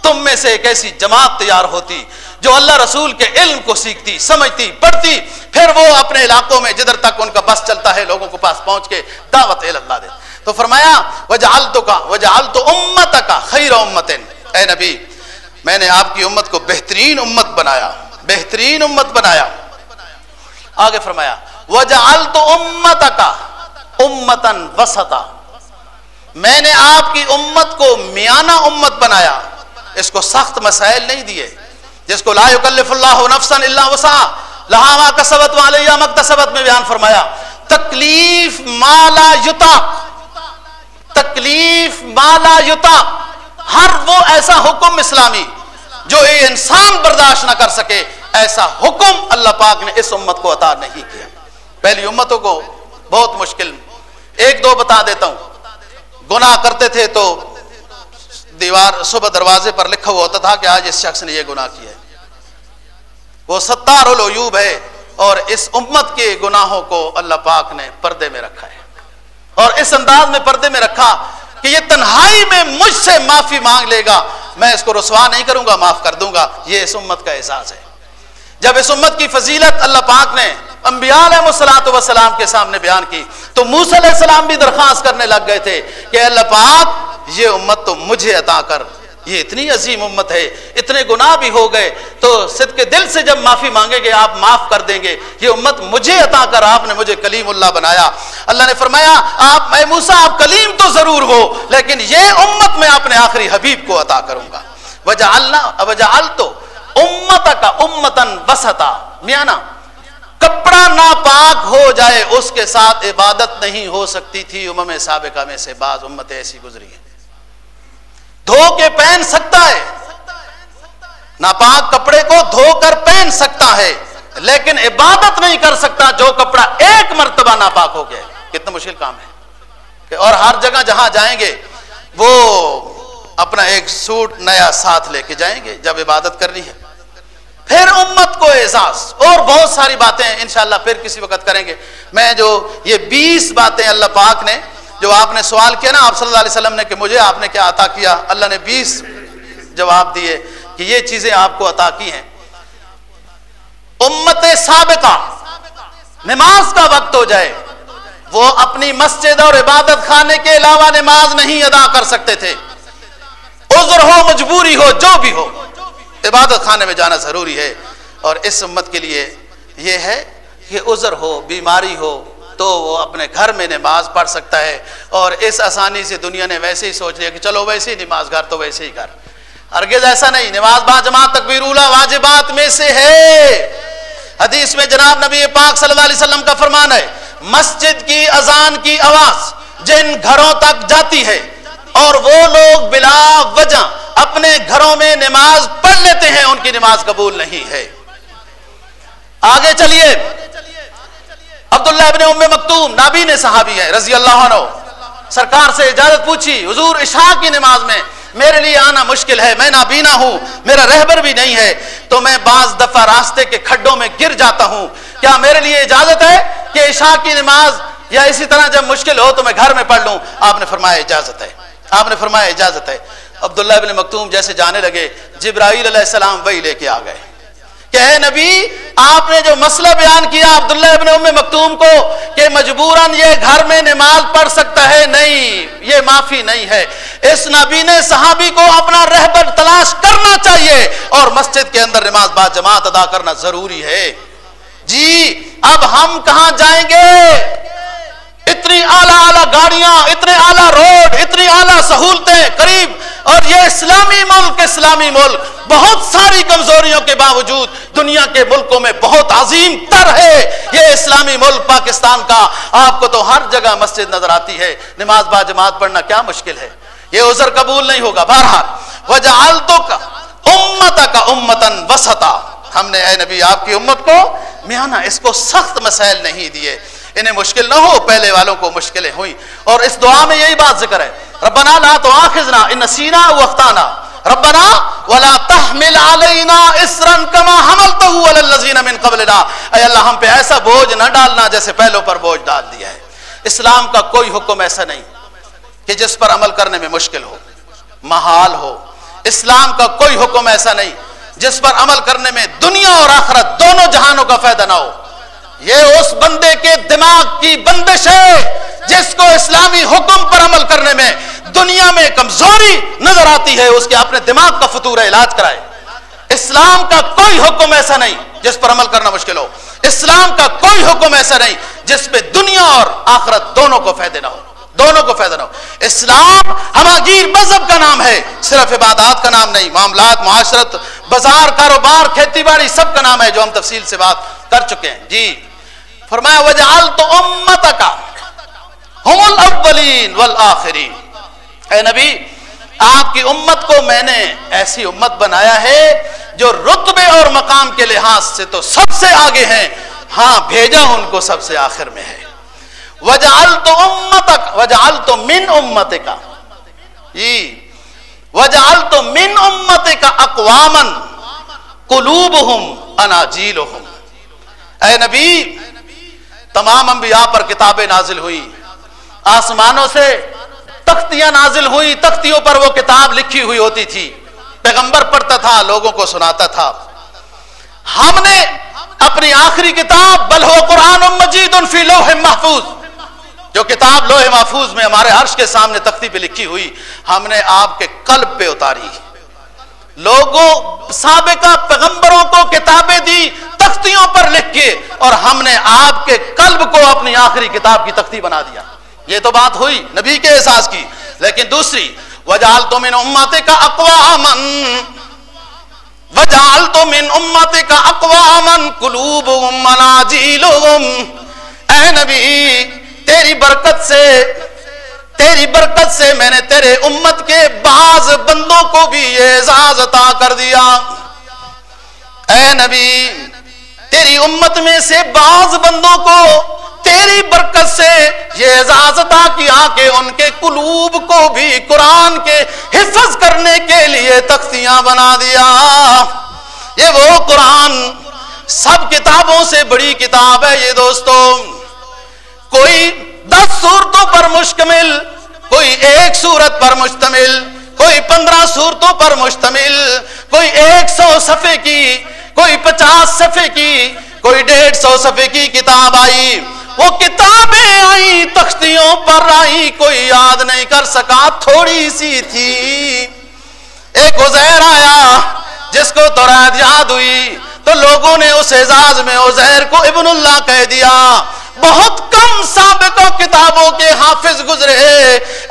تم میں سے ایک ایسی جماعت تیار ہوتی جو اللہ رسول کے علم کو سیکھتی، سمجھتی، پڑھتی، پھر وہ اپنے علاقوں میں جدھر تک ان کا بس چلتا ہے، لوگوں کے پاس پہنچ کے دعوت اللہ دے تو فرمایا وجعلت کا وجعلت امت کا خیر امت اے نبی، میں نے آپ کی امت کو بہترین امت بنایا، بہترین امت بنایا۔ آگے فرمایا، وجعلت امت کا امتن وسطا۔ میں نے آپ کی امت کو میانہ امت بنایا۔ اس کو سخت مسائل نہیں دیے۔ جس کو لا یکلف اللہ نفسا الا وسعها لها ما کسبت وعليها ما اكتسبت میں بیان فرمایا۔ تکلیف مالا یتا تکلیف مالا یتا ہر وہ ایسا حکم اسلامی جو یہ انسان برداشت نہ کر سکے، ایسا حکم اللہ پاک نے اس امت کو عطا نہیں کیا۔ پہلی امتوں کو بہت مشکل ایک دو بتا دیتا ہوں۔ گناہ کرتے تھے تو دیوار صبح دروازے پر لکھا ہوا ہوتا تھا کہ آج اس شخص نے یہ گناہ کیا ہے۔ وہ ستار العیوب ہے اور اس امت کے گناہوں کو اللہ پاک نے پردے میں رکھا ہے۔ اور اس انداز میں پردے میں رکھا کہ یہ تنہائی میں مجھ سے معافی مانگ لے گا۔ میں اس کو رسوا نہیں کروں گا، معاف کر دوں گا۔ یہ اس امت کا احساس ہے۔ جب اس امت کی فضیلت اللہ پاک نے انبیاء علیہ السلام وسلام کے سامنے بیان کی تو موسیٰ علیہ السلام بھی درخواست کرنے لگ گئے تھے کہ اللہ پاک، یہ امت تو مجھے عطا کر۔ یہ اتنی عظیم امت ہے، اتنے گناہ بھی ہو گئے۔ تو صدق دل سے جب معافی مانگے گے، آپ معاف کر دیں گے۔ یہ امت مجھے عطا کر، آپ نے مجھے کلیم اللہ بنایا۔ اللہ نے فرمایا، آپ، میں موسیٰ، آپ کلیم تو ضرور ہو، لیکن یہ امت میں اپنے آخری حبیب کو عطا کروں گا۔ وجہ اللہ وجہ تو امت کا امتن وسطا۔ میاں کپڑا ناپاک ہو جائے، اس کے ساتھ عبادت نہیں ہو سکتی تھی۔ امم سابقہ میں سے بعض امت ایسی گزری ہے دھو کے پہن سکتا ہے۔ ناپاک کپڑے کو دھو کر پہن سکتا ہے، لیکن عبادت نہیں کر سکتا جو کپڑا ایک مرتبہ ناپاک ہو گیا۔ کتنا مشکل کام ہے۔ اور ہر جگہ جہاں جائیں گے، وہ اپنا ایک سوٹ نیا ساتھ لے کے جائیں گے جب عبادت کرنی ہے۔ پھر امت کو اعزاز، اور بہت ساری باتیں انشاءاللہ پھر کسی وقت کریں گے۔ میں جو یہ بیس باتیں اللہ پاک نے جو آپ نے سوال کیا نا، آپ صلی اللہ علیہ وسلم نے کہ مجھے آپ نے کیا عطا کیا؟ اللہ نے بیس جواب دیے کہ یہ چیزیں آپ کو عطا کی ہیں۔ امت سابقہ، نماز کا وقت ہو جائے، وہ اپنی مسجد اور عبادت خانے کے علاوہ نماز نہیں ادا کر سکتے تھے۔ عذر ہو، مجبوری ہو، جو بھی ہو۔ عبادت خانے میں جانا ضروری ہے اور اس امت کے لیے یہ ہے کہ عذر ہو، بیماری ہو تو وہ اپنے گھر میں نماز پڑھ سکتا ہے اور اس آسانی سے دنیا نے ویسے ہی سوچ لیا کہ چلو ویسے ہی نماز گھر تو ویسے ہی گھر۔ ارگز ایسا نہیں، نماز با جماعت تکبیر اولا واجبات میں سے ہے۔ حدیث میں جناب نبی پاک صلی اللہ علیہ وسلم کا فرمان ہے، مسجد کی اذان کی آواز جن گھروں تک جاتی ہے اور وہ لوگ بلا وجہ اپنے گھروں میں نماز پڑھ لیتے ہیں، ان کی نماز قبول نہیں ہے۔ آگے چلیے۔ عبداللہ ابن ام مکتوم نابی نے صحابی ہے رضی اللہ عنہ۔ سرکار سے اجازت پوچھی، حضور عشاء کی نماز میں میرے لیے آنا مشکل ہے، میں نابینا ہوں، میرا رہبر بھی نہیں ہے، تو میں بعض دفعہ راستے کے کھڈوں میں گر جاتا ہوں۔ کیا میرے لیے اجازت ہے کہ عشاء کی نماز یا اسی طرح جب مشکل ہو تو میں گھر میں پڑھ لوں؟ آپ نے فرمایا اجازت ہے۔ آپ نے فرمایا اجازت ہے۔ عبداللہ ابن مکتوم جیسے جانے لگے، جبرائیل علیہ السلام وہی لے کے آ گئے۔ کہ اے نبی، آپ نے جو مسئلہ بیان کیا عبداللہ ابن ام مکتوم کو کہ مجبوراً یہ گھر میں نماز پڑھ سکتا ہے، نہیں، یہ معافی نہیں ہے۔ اس نبی نے صحابی کو اپنا رہبر تلاش کرنا چاہیے اور مسجد کے اندر نماز با جماعت ادا کرنا ضروری ہے۔ جی اب ہم کہاں جائیں گے اتنی اعلیٰ اعلیٰ گاڑیاں اتنے اعلیٰ روڈ اتنی اعلیٰ سہولتیں قریب اور یہ اسلامی ملک اسلامی ملک بہت ساری کمزوریوں کے باوجود دنیا کے ملکوں میں بہت عظیم تر ہے۔ یہ اسلامی ملک پاکستان کا آپ کو تو ہر جگہ مسجد نظر آتی ہے۔ نماز با جماعت پڑھنا کیا مشکل ہے؟ یہ عذر قبول نہیں ہوگا۔ بہرحال وجہ کا امت کا امتن وسطا۔ ہم نے اے نبی، آپ کی امت کو میانہ اس کو سخت مسائل نہیں دیے۔ انہیں مشکل نہ ہو، پہلے والوں کو مشکلیں ہوئی اور اس دعا میں یہی بات ذکر ہے۔ ربنا لا تو آخذنا ان نسینا وقتانا ربنا ولا تحمل علينا اسرا كما حملته على الذين من قبلنا. اے اللہ، ہم پہ ایسا بوجھ نہ ڈالنا جیسے پہلوں پر بوجھ ڈال دیا ہے۔ اسلام کا کوئی حکم ایسا نہیں کہ جس پر عمل کرنے میں مشکل ہو، محال ہو۔ اسلام کا کوئی حکم ایسا نہیں جس پر عمل کرنے میں دنیا اور آخرت دونوں جہانوں کا فائدہ نہ ہو۔ یہ اس بندے کے دماغ کی بندش ہے جس کو اسلامی حکم پر عمل کرنے میں دنیا میں کمزوری نظر آتی ہے، اس کے اپنے دماغ کا فطور علاج کرائے۔ اسلام کا کوئی حکم ایسا نہیں جس پر عمل کرنا مشکل ہو۔ اسلام کا کوئی حکم ایسا نہیں جس پہ دنیا اور آخرت دونوں کو فائدے نہ ہو۔ دونوں کو فائدہ نہ ہو۔ اسلام ہماگیر مذہب کا نام ہے، صرف عبادات کا نام نہیں، معاملات، معاشرت، بازار، کاروبار، کھیتی باڑی، سب کا نام ہے، جو ہم تفصیل سے بات کر چکے ہیں۔ جی۔ فرمایا وجعل تو امت کا ہم الاولین والآخرین اے نبی، آپ کی امت کو میں نے ایسی امت بنایا ہے جو رتبے اور مقام کے لحاظ سے تو سب سے آگے ہیں۔ ہاں بھیجا ان کو سب سے آخر میں ہے۔ وجعل تو امتک وجعل تو من امت کا جی وجعل تو من امت کا اقوامن قلوبہم اناجیلہم اے نبی تمام انبیاء پر کتابیں نازل ہوئی۔ آسمانوں سے تختیاں نازل ہوئی، تختیوں پر وہ کتاب لکھی ہوئی ہوتی تھی۔ پیغمبر پڑھتا تھا، لوگوں کو سناتا تھا۔ ہم نے اپنی آخری کتاب، بل ہو قرآن مجید فی لوح محفوظ۔ جو کتاب لوح محفوظ میں ہمارے عرش کے سامنے تختی پہ لکھی ہوئی، ہم نے آپ کے قلب پہ اتاری۔ لوگوں، سابقہ پیغمبروں کو کتابیں دی تختیوں پر لکھ کے اور ہم نے آپ کے قلب کو اپنی آخری کتاب کی تختی بنا دیا۔ یہ تو بات ہوئی نبی کے احساس کی۔ لیکن دوسری وجال تو من امت کا اقوام وجال تو من امت کا اقوام قلوب اے نبی، تیری برکت سے، تیری برکت سے میں نے تیرے امت کے بعض بندوں کو بھی یہ اعزاز عطا کر دیا۔ اے نبی تیری امت میں سے بعض بندوں کو تیری برکت سے یہ اعزاز عطا کیا کہ ان کے قلوب کو بھی قرآن کے حفظ کرنے کے لیے تختیاں بنا دیا۔ یہ وہ قرآن سب کتابوں سے بڑی کتاب ہے یہ دوستوں کوئی دس صورتوں پر مشتمل، کوئی ایک صورت پر مشتمل، کوئی پندرہ صورتوں پر مشتمل، کوئی ایک سو صفحے کی کوئی پچاس صفحے کی، کوئی ڈیڑھ سو صفحے کی کتاب آئی۔ وہ کتابیں آئی، تختیوں پر آئی۔ کوئی یاد نہیں کر سکا، تھوڑی سی تھی۔ ایک عزیر آیا، جس کو تو یاد ہوئی۔ تو لوگوں نے اس اعزاز میں عزیر کو ابن اللہ کہہ دیا۔ بہت کم سابقوں کتابوں کے حافظ گزرے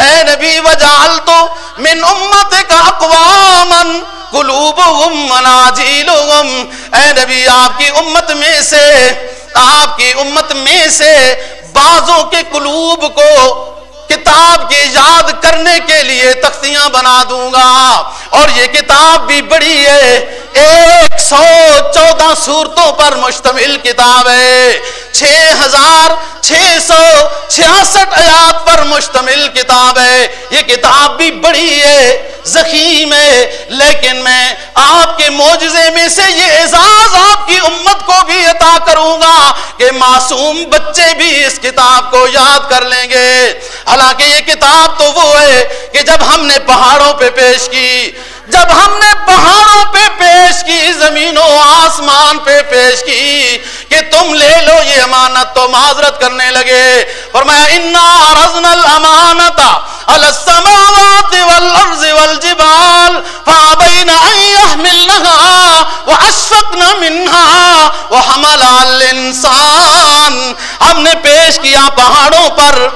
اے نبی وجال تو من امت کا اقوام قلوبہم مناجیلہم اے نبی، آپ کی امت میں سے، آپ کی امت میں سے بعضوں کے قلوب کو کتاب کی یاد کرنے کے لیے تختیاں بنا دوں گا۔ اور یہ کتاب بھی بڑی ہے۔ ایک سو چودہ صورتوں پر مشتمل کتاب ہے۔ چھ ہزار چھ سو چھیاسٹھ آیات پر مشتمل کتاب ہے۔ یہ کتاب بھی بڑی ہے۔ زخیم ہے، لیکن میں آپ کے معجزے میں سے یہ اعزاز آپ کی امت کو بھی عطا کروں گا کہ معصوم بچے بھی اس کتاب کو یاد کر لیں گے۔ حالانکہ یہ کتاب تو وہ ہے کہ جب ہم نے پہاڑوں پہ پیش کی، جب ہم نے پہاڑوں پہ پیش کی، زمینوں آسمان پہ پیش کی تم لے لو یہ امانت تو معذرت کرنے لگے۔ فرمایا، انا رزن الامانت علی السماوات والارض والجبال فابین ان يحملنها واشفقن منها وحمل الانسان ہم نے پیش کیا پہاڑوں پر،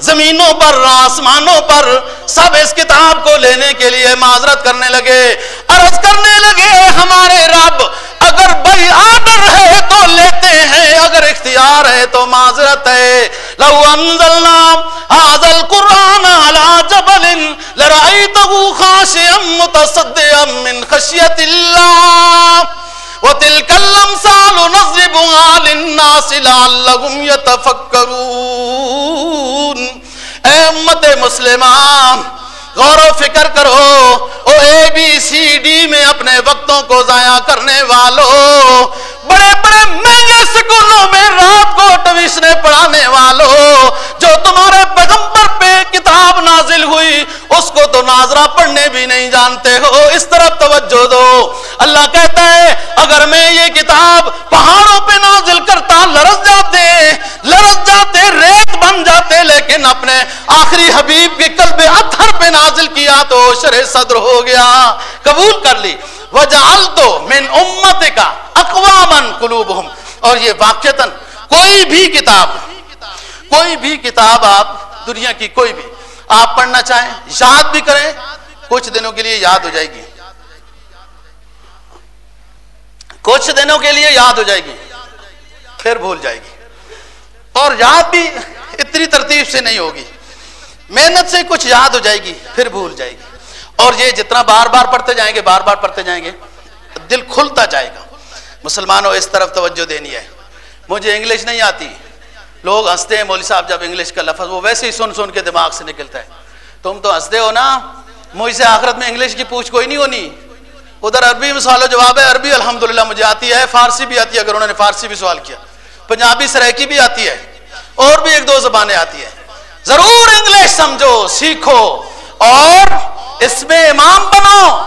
زمینوں پر، آسمانوں پر۔ سب اس کتاب کو لینے کے لیے معذرت کرنے لگے۔ عرض کرنے لگے ہمارے رب اگر بھائی آڈر ہے تو لیتے ہیں، اگر اختیار ہے تو معذرت ہے۔ لو انزلنا هذا القرآن على جبل لرأيته خاشعا متصدعا من خشية الله وتلك الامثال نضربها للناس لعلهم يتفكرون اے امت مسلمان غور و فکر کرو، او اے بی سی ڈی میں اپنے وقتوں کو ضائع کرنے والوں بڑے بڑے مہنگے سکولوں میں رات کو ٹویشنے پڑھانے والوں جو تمہارے پیغمبر پہ کتاب نازل ہوئی، اس کو تو ناظرہ پڑھنے بھی نہیں جانتے ہو۔ اس طرف توجہ دو۔ اللہ کہتا ہے، اگر میں یہ کتاب پہاڑوں پہ نازل کرتا، لرز جاتے لرز جاتے، ریت بن جاتے، لیکن اپنے آخری حبیب کی قلب اتھر پہ نازل کیا تو شرح صدر ہو گیا۔ قبول کر لی۔ وجعل تو من امت کا اقوامن قلوبہم اور یہ واقعتاً کوئی بھی کتاب، کوئی بھی کتاب آپ دنیا کی کوئی بھی، آپ پڑھنا چاہیں، یاد بھی کریں، کچھ دنوں کے لیے یاد ہو جائے گی۔ کچھ دنوں کے لیے یاد ہو جائے گی، پھر بھول جائے گی۔ اور یاد بھی اتنی ترتیب سے نہیں ہوگی۔ محنت سے کچھ یاد ہو جائے گی، پھر بھول جائے گی۔ اور یہ جتنا بار بار پڑھتے جائیں گے، بار بار پڑھتے جائیں گے، دل کھلتا جائے گا۔ مسلمانوں، اس طرف توجہ دینی ہے۔ مجھے انگلش نہیں آتی۔ لوگ ہنستے ہیں، مولوی صاحب جب انگلش کا لفظ، وہ ویسے ہی سن سن کے دماغ سے نکلتا ہے۔ تم تو ہنستے ہو نا۔ مجھ سے آخرت میں انگلش کی پوچھ کوئی نہیں ہونی۔ ادھر عربی میں سوال و جواب ہے عربی، الحمدللہ، مجھے آتی ہے۔ فارسی بھی آتی ہے، اگر انہوں نے فارسی بھی سوال کیا۔ پنجابی سرائکی بھی آتی ہے۔ اور بھی ایک دو زبانیں آتی ہیں۔ ضرور انگلش سمجھو، سیکھو۔ اور اس میں امام بنو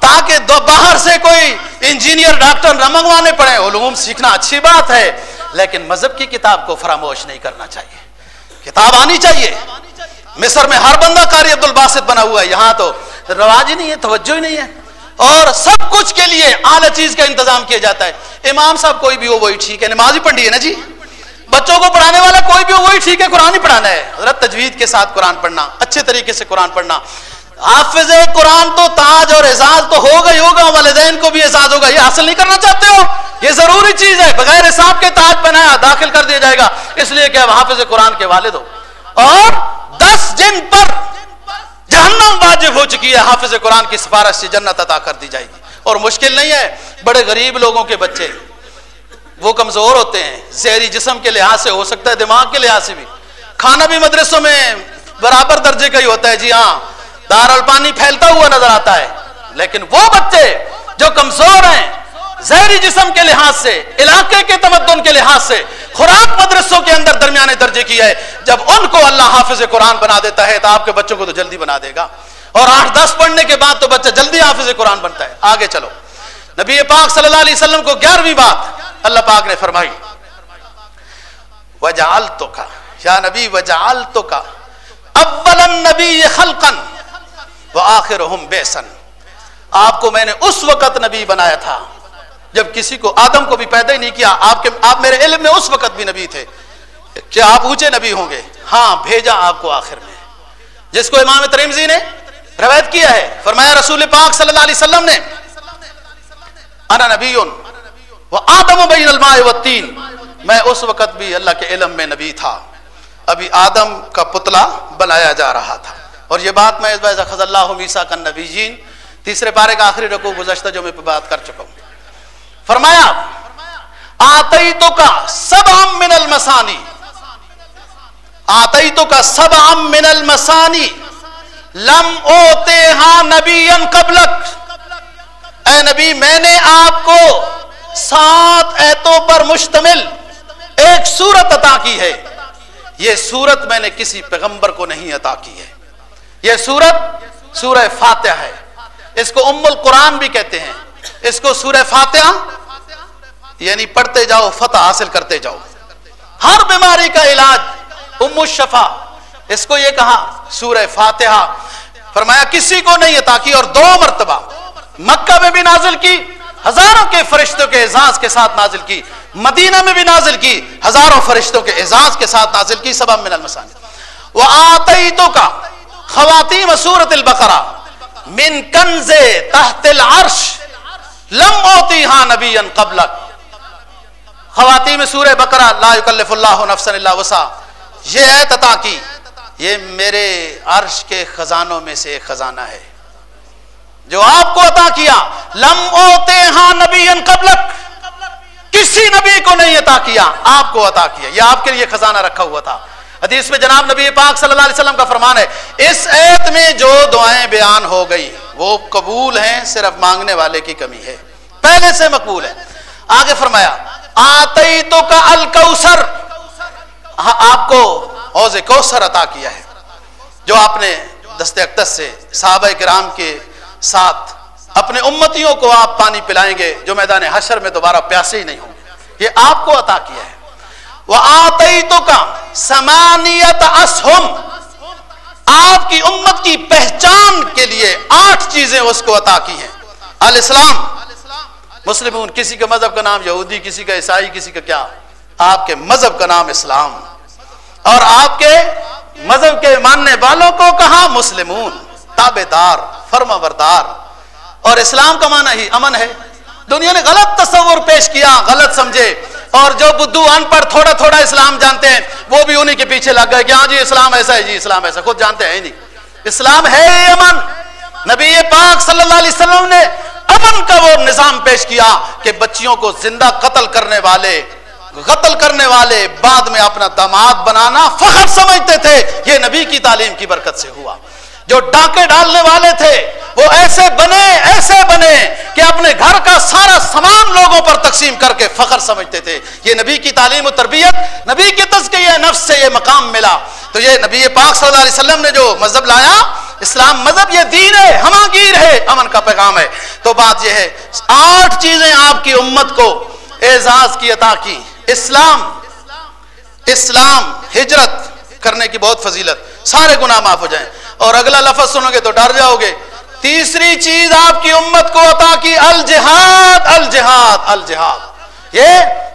تاکہ دو باہر سے کوئی انجینئر ڈاکٹر نہ منگوانے پڑے۔ علوم سیکھنا اچھی بات ہے، لیکن مذہب کی کتاب کو فراموش نہیں کرنا چاہیے۔ کتاب آنی چاہیے۔ مصر میں ہر بندہ کاری عبد الباسط بنا ہوا ہے۔ یہاں تو رواج ہی نہیں ہے، توجہ ہی نہیں ہے۔ اور سب کچھ کے لیے اعلی چیز کا انتظام کیا جاتا ہے۔ امام صاحب کوئی بھی ہو وہی ٹھیک ہے۔ نماز ہی پڑھی ہے نا جی؟ بچوں کو پڑھانے والا کوئی بھی ہو وہی ٹھیک ہے، قرآن ہی پڑھانا ہے۔ حضرت تجوید کے ساتھ قرآن پڑھنا، اچھے طریقے سے قرآن پڑھنا۔ حافظ قرآن تو تاج اور اعزاز تو ہوگا ہی ہوگا، والدین کو بھی اعزاز ہوگا۔ یہ حاصل نہیں کرنا چاہتے ہو؟ یہ ضروری چیز ہے۔ بغیر حساب کے تاج پہنایا داخل کر دیا جائے گا۔ اس لیے کہ حافظ قرآن کے والد ہو۔ اور دس جن پر جہنم واجب ہو چکی ہے۔ حافظ قرآن کی سفارش سے جنت عطا کر دی جائے گی۔ اور مشکل نہیں ہے۔ بڑے غریب لوگوں کے بچے، وہ کمزور ہوتے ہیں۔ زہری جسم کے لحاظ سے ہو سکتا ہے، دماغ کے لحاظ سے بھی۔ کھانا بھی مدرسوں میں برابر درجے کا ہی ہوتا ہے۔ جی ہاں دار پانی پھیلتا ہوا نظر آتا ہے۔ لیکن وہ بچے جو کمزور ہیں، زہری جسم کے لحاظ سے، علاقے کے تمدن کے لحاظ سے، خوراک مدرسوں کے اندر درمیانے درجے کی ہے۔ جب ان کو اللہ حافظ قرآن بنا دیتا ہے، تو آپ کے بچوں کو تو جلدی بنا دے گا۔ اور آٹھ دس پڑھنے کے بعد تو بچہ جلدی حافظ قرآن بنتا ہے۔ آگے چلو۔ نبی پاک صلی اللہ علیہ وسلم کو گیارہویں بات اللہ پاک نے فرمائی۔ وجال تو کا یا نبی وجال تو کا اول نبی خلقن وہ آخر بےسن آپ کو میں نے اس وقت نبی بنایا تھا جب کسی کو آدم کو بھی پیدا ہی نہیں کیا، آپ کے آپ میرے علم میں اس وقت بھی نبی تھے۔ کیا آپ اونچے نبی ہوں گے؟ ہاں بھیجا آپ کو آخر میں۔ جس کو امام تریمزی نے روایت کیا ہے، فرمایا رسول پاک صلی اللہ علیہ وسلم نے، انا نبی وہ آدم بین الماء والتین میں اس وقت بھی اللہ کے علم میں نبی تھا۔ ابھی آدم کا پتلا بنایا جا رہا تھا۔ اور یہ بات میں خز اللہ میسا کا نبی جین تیسرے پارے کا آخری رکو گزشتہ جو میں بات کر چکا ہوں۔ فرمایا آتئی تو کا سب ام من المسانی آتئی تو کا سب ام من المسانی لم اوتے ہاں نبی قبلک۔ اے نبی، میں نے آپ کو سات ایتوں پر مشتمل ایک سورت عطا کی ہے۔ یہ سورت میں نے کسی پیغمبر کو نہیں عطا کی ہے۔ یہ سورت سورہ فاتحہ ہے۔ اس کو ام القرآن بھی کہتے ہیں۔ اس کو سورہ فاتحہ یعنی پڑھتے جاؤ، فتح حاصل کرتے جاؤ۔ ہر بیماری کا علاج ام الشفا۔ اس کو یہ کہا، سورہ فاتحہ۔ فرمایا، کسی کو نہیں عطا کی اور دو مرتبہ مکہ میں بھی نازل کی، ہزاروں کے فرشتوں کے اعزاز کے ساتھ نازل کی، مدینہ میں بھی نازل کی، ہزاروں فرشتوں کے اعزاز کے ساتھ نازل کی، سبب من المسانی وہ آتی تو کا خواتین سورت البقرہ، من کنز تحت العرش، لم اوتی ہاں نبی قبلک۔ خواتین سورہ بقرہ، لا یکلف اللہ نفسا الا وسع یہ ہے عطا کی۔ یہ میرے عرش کے خزانوں میں سے ایک خزانہ ہے۔ جو آپ کو عطا کیا، لم اوتے ہاں نبی قبلک۔ کسی نبی کو نہیں عطا کیا، آپ کو عطا کیا۔ یہ آپ کے لیے خزانہ رکھا ہوا تھا۔ حدیث میں جناب نبی پاک صلی اللہ علیہ وسلم کا فرمان ہے، اس ایت میں جو دعائیں بیان ہو گئی، وہ قبول ہیں، صرف مانگنے والے کی کمی ہے۔ پہلے سے مقبول ہے۔ آگے فرمایا آتی تو کا الکوسر ہاں، آپ کو حوض کوسر عطا کیا ہے، جو آپ نے دست اقدس سے صحابہ کرام کے ساتھ اپنے امتیوں کو آپ پانی پلائیں گے، جو میدان حشر میں دوبارہ پیاسے ہی نہیں ہوں گے۔ یہ آپ کو عطا کیا ہے۔ وہ آتی تو کا سمانیت آپ کی امت کی پہچان کے لیے آٹھ چیزیں اس کو عطا کی ہیں۔ الاسلام، مسلمون، کسی کے مذہب کا نام یہودی، کسی کا عیسائی، کسی کا کیا؟ آپ کے مذہب کا نام اسلام۔ اور آپ کے مذہب کے ماننے والوں کو کہا مسلمون تابے دار فرما بردار اور اسلام کا معنی ہی امن ہے۔ دنیا نے غلط تصور پیش کیا، غلط سمجھے۔ اور جو بدھو ان پر تھوڑا تھوڑا اسلام جانتے ہیں، وہ بھی انہی کے پیچھے لگ گئے کہ ہاں جی اسلام ایسا ہے جی اسلام ایسا، خود جانتے ہیں نہیں۔ اسلام ہے امن۔ نبی پاک صلی اللہ علیہ وسلم نے امن کا وہ نظام پیش کیا کہ بچیوں کو زندہ قتل کرنے والے، قتل کرنے والے بعد میں اپنا داماد بنانا فخر سمجھتے تھے، یہ نبی کی تعلیم کی برکت سے ہوا۔ جو ڈاکے ڈالنے والے تھے، وہ ایسے بنے ایسے بنے کہ اپنے گھر کا سارا سامان لوگوں پر تقسیم کر کے فخر سمجھتے تھے۔ یہ نبی کی تعلیم و تربیت، نبی کی تزکیہ نفس سے یہ مقام ملا۔ تو یہ نبی پاک صلی اللہ علیہ وسلم نے جو مذہب لایا، اسلام مذہب یہ دین ہے، ہماگیر ہے، امن کا پیغام ہے۔ تو بات یہ ہے، آٹھ چیزیں آپ کی امت کو اعزاز کی، عطا کی۔ اسلام اسلام، ہجرت کرنے کی بہت فضیلت۔ سارے گناہ معاف ہو جائیں۔ اور اگلا لفظ سنو گے تو ڈر جاؤ گے۔ تیسری چیز آپ کی امت کو عطا کی، الجہاد الجہاد الجہاد۔ یہ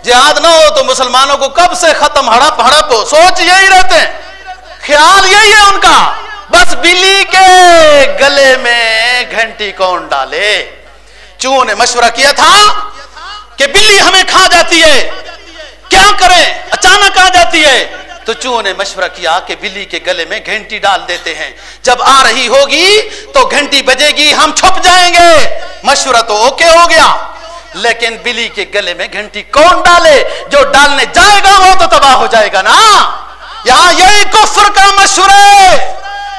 جہاد نہ ہو تو مسلمانوں کو کب سے ختم، ہڑپ ہڑپ ہو؟ سوچ یہی رہتے ہیں۔ خیال یہی ہے ان کا۔ بس بلی کے گلے میں گھنٹی کون ڈالے؟ چوہوں نے مشورہ کیا تھا کہ بلی ہمیں کھا جاتی ہے۔ کیا کریں؟ اچانک آ جاتی ہے۔ تو چوہوں نے مشورہ کیا کہ بلی کے گلے میں گھنٹی ڈال دیتے ہیں، جب آ رہی ہوگی تو گھنٹی بجے گی، ہم چھپ جائیں گے۔ مشورہ تو اوکے ہو گیا۔ لیکن بلی کے گلے میں گھنٹی کون ڈالے؟ جو ڈالنے جائے گا وہ تو تباہ ہو جائے گا نا۔ یہاں یہی کفر کا مشورہ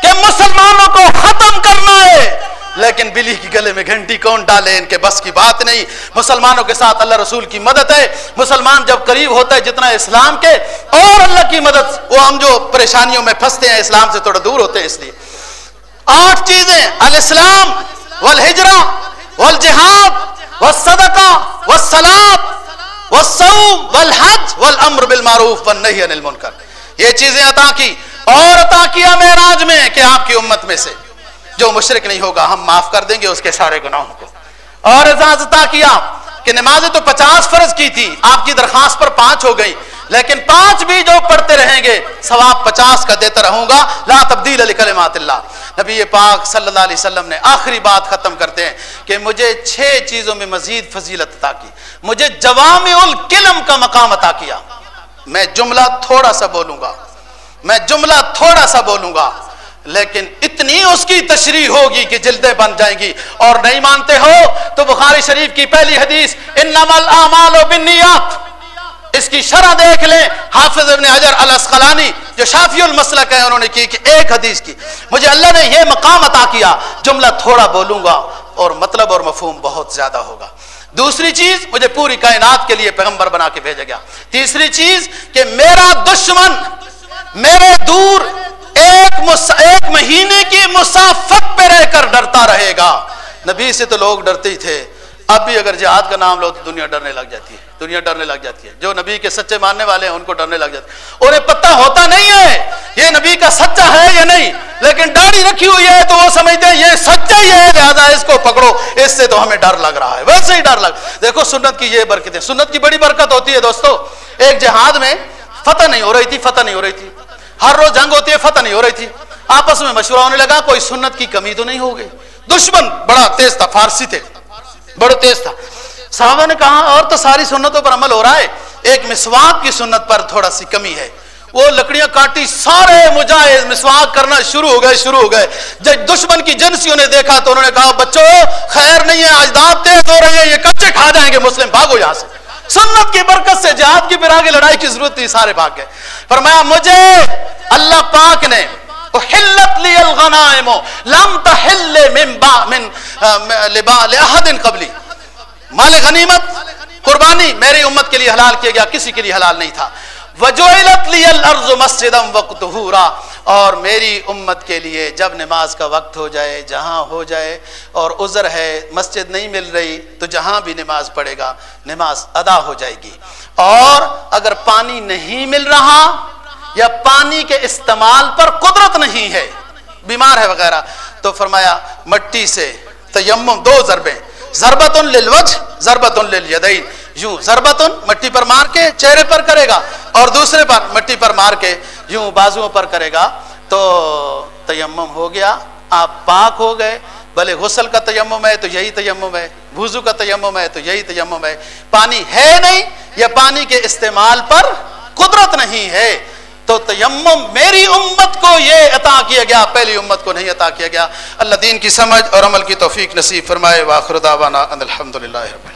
کہ مسلمانوں کو ختم کرنا ہے۔ لیکن بلی کی گلے میں گھنٹی کون ڈالے؟ ان کے بس کی بات نہیں۔ مسلمانوں کے ساتھ اللہ رسول کی مدد ہے۔ مسلمان جب قریب ہوتا ہے جتنا اسلام کے، اور اللہ کی مدد۔ وہ ہم جو پریشانیوں میں پھنستے ہیں، اسلام سے تھوڑا دور ہوتے ہیں اس لیے۔ آٹھ چیزیں، الاسلام، والہجرہ، والجہاد، والصدقہ، والصلاة، والصوم، والحج، والامر بالمعروف، والنہی عن المنکر۔ یہ چیزیں عطا کی۔ اور عطا کیا معراج میں کہ آپ کی امت میں سے۔ جو مشرک نہیں ہوگا، ہم معاف کر دیں گے اس کے سارے گناہوں کو۔ اور اجازت کیا کہ نمازیں تو پچاس فرض کی تھی، آپ کی درخواست پر پانچ ہو گئی، لیکن پانچ بھی جو پڑھتے رہیں گے، ثواب پچاس کا دیتا رہوں گا۔ لا تبدیل علی کلمات اللہ۔ نبی پاک صلی اللہ علیہ وسلم نے آخری بات ختم کرتے ہیں کہ مجھے چھ چیزوں میں مزید فضیلت عطا کی۔ مجھے جوامع الکلم کا مقام عطا کیا۔ میں جملہ تھوڑا سا بولوں گا۔ میں جملہ تھوڑا سا بولوں گا۔ لیکن اتنی اس کی تشریح ہوگی کہ جلدیں بن جائیں گی۔ اور نہیں مانتے ہو تو بخاری شریف کی پہلی حدیث، انما الاعمال بالنیات اس کی شرح دیکھ لیں حافظ ابن حجر الاسقلانی، جو شافی المسلک ہے، انہوں نے کی کہ ایک حدیث کی۔ مجھے اللہ نے یہ مقام عطا کیا، جملہ تھوڑا بولوں گا اور مطلب اور مفہوم بہت زیادہ ہوگا۔ دوسری چیز، مجھے پوری کائنات کے لیے پیغمبر بنا کے بھیجا گیا۔ تیسری چیز، کہ میرا دشمن، میرے دور ایک ایک مہینے کی مسافت پہ رہ کر ڈرتا رہے گا۔ نبی سے تو لوگ ڈرتے ہی تھے۔ اب بھی اگر جہاد کا نام لو تو دنیا ڈرنے لگ جاتی ہے۔ دنیا ڈرنے لگ جاتی ہے۔ جو نبی کے سچے ماننے والے ہیں ان کو ڈرنے لگ جاتے ہیں۔ انہیں پتہ ہوتا نہیں ہے یہ نبی کا سچا ہے یا نہیں۔ لیکن داڑھی رکھی ہوئی ہے تو وہ سمجھتے ہیں یہ سچا ہی ہے، لہٰذا اس کو پکڑو۔ اس سے تو ہمیں ڈر لگ رہا ہے۔ ویسے ہی ڈر لگ دیکھو سنت کی یہ برکت ہے سنت کی بڑی برکت ہوتی ہے دوستو۔ ایک جہاد میں فتح نہیں ہو رہی تھی، فتح نہیں ہو رہی تھی۔ ہر روز جنگ ہوتی ہے، فتح نہیں ہو رہی تھی۔ آپس میں مشورہ ہونے لگا، کوئی سنت کی کمی تو نہیں ہو گئی۔ دشمن بڑا تیز تھا، فارسی تھے۔ بڑا تیز تھا۔ صحابہ نے کہا، اور تو ساری سنتوں پر عمل ہو رہا ہے۔ ایک مسواک کی سنت پر تھوڑا سی کمی ہے۔ وہ لکڑیاں کاٹی، سارے مجاہد مسواک کرنا شروع ہو گئے، شروع ہو گئے۔ جب دشمن کی جنسیوں نے دیکھا تو انہوں نے کہا، بچوں، خیر نہیں ہے، آج داد تیز ہو رہے ہیں، یہ کچے کھا جائیں گے، مسلم، بھاگو یہاں سے۔ سنت کی برکت سے جہاد کی پھر آگے لڑائی کی ضرورت تھی، سارے بھاگ گئے۔ فرمایا، مجھے اللہ پاک نے، احلت لی الغنائم لم تحل من با، من لبا لاحد قبلی مال غنیمت، قربانی میری امت کے لیے حلال کیا گیا، کسی کے لیے حلال نہیں تھا۔ الارض مسجدا وقتہورا، اور میری امت کے لیے جب نماز کا وقت ہو جائے، جہاں ہو جائے اور عذر ہے، مسجد نہیں مل رہی، تو جہاں بھی نماز پڑھے گا، نماز ادا ہو جائے گی۔ اور اگر پانی نہیں مل رہا یا پانی کے استعمال پر قدرت نہیں ہے، بیمار ہے وغیرہ، تو فرمایا مٹی سے تیمم دو ضربیں۔ ضربت للوجھ ضربت للیدین۔ یوں ضربت مٹی پر مار کے چہرے پر کرے گا اور دوسرے پر مٹی پر مار کے یوں بازو پر کرے گا۔ تو تیمم ہو گیا، آپ پاک ہو گئے۔ بھلے غسل کا تیمم ہے تو یہی تیمم ہے بھوزو کا تیمم ہے تو یہی تیمم ہے۔ پانی ہے نہیں یا پانی کے استعمال پر قدرت نہیں ہے۔ تو تیمم، میری امت کو یہ عطا کیا گیا۔ پہلی امت کو نہیں عطا کیا گیا۔ اللہ دین کی سمجھ اور عمل کی توفیق نصیب فرمائے۔ واخر دعوانا الحمد للہ رب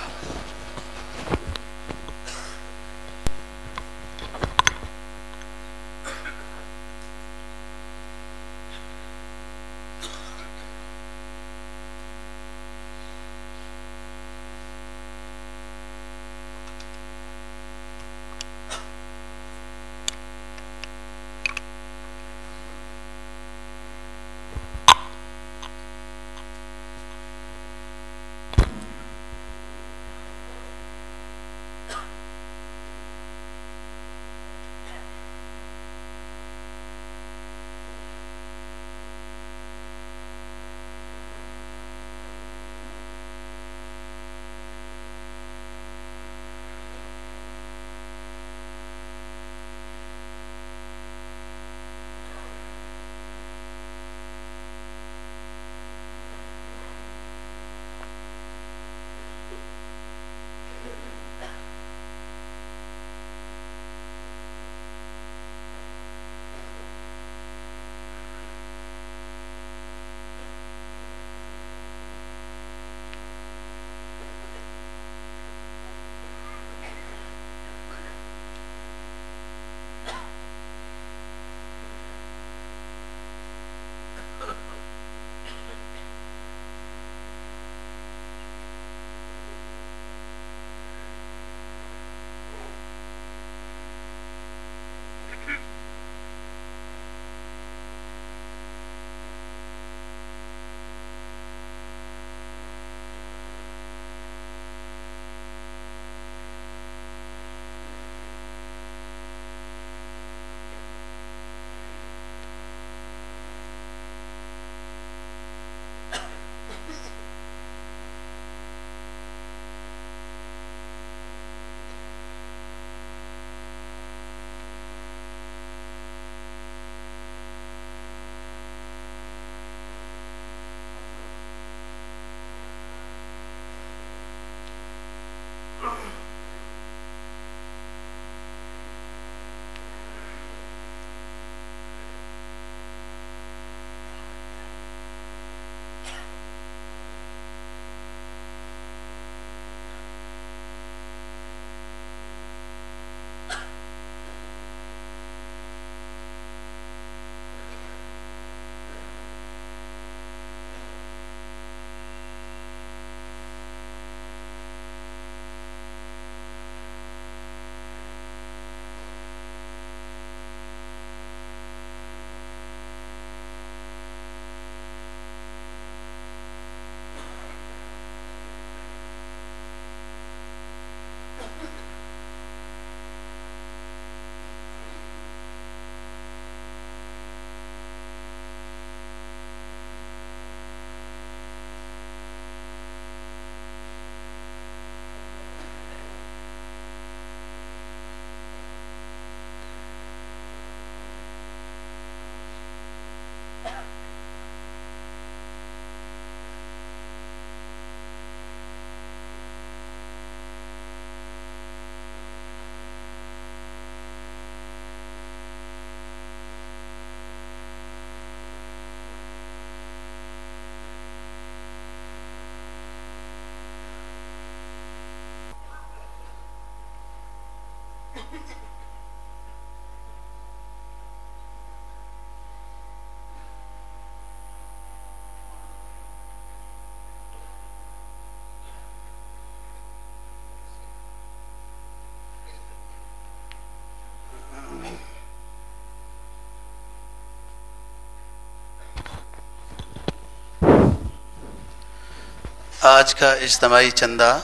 آج کا اجتماعی چندہ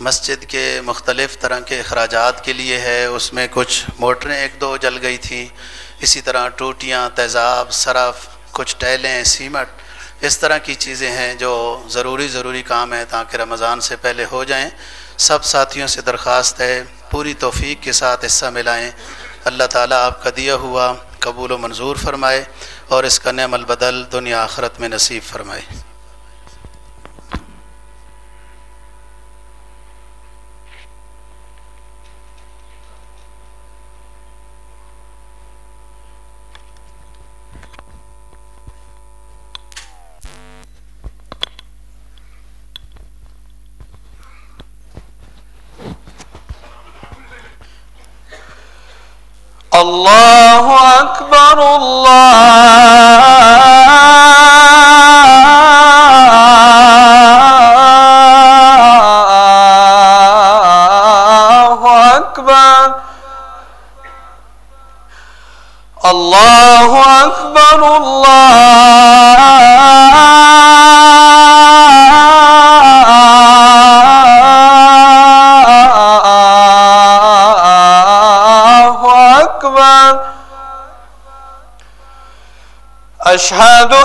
مسجد کے مختلف طرح کے اخراجات کے لیے ہے۔ اس میں کچھ موٹریں ایک دو جل گئی تھیں۔ اسی طرح ٹوٹیاں، تیزاب، صرف، کچھ ٹیلیں سیمٹ اس طرح کی چیزیں ہیں جو ضروری ضروری کام ہیں تاکہ رمضان سے پہلے ہو جائیں۔ سب ساتھیوں سے درخواست ہے، پوری توفیق کے ساتھ حصہ ملائیں۔ اللہ تعالیٰ آپ کا دیا ہوا قبول و منظور فرمائے اور اس کا نعم البدل دنیا آخرت میں نصیب فرمائے۔ اللہ اکبر اللہ اللہ الله اللہ أشهد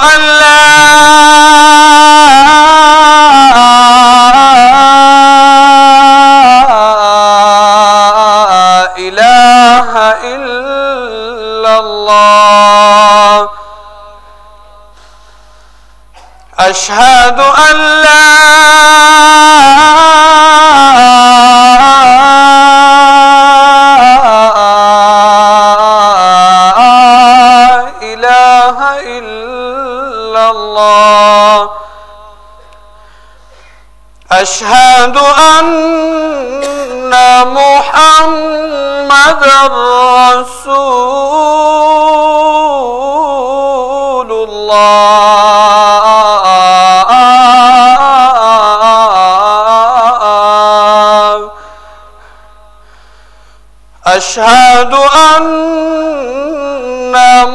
أشهد أن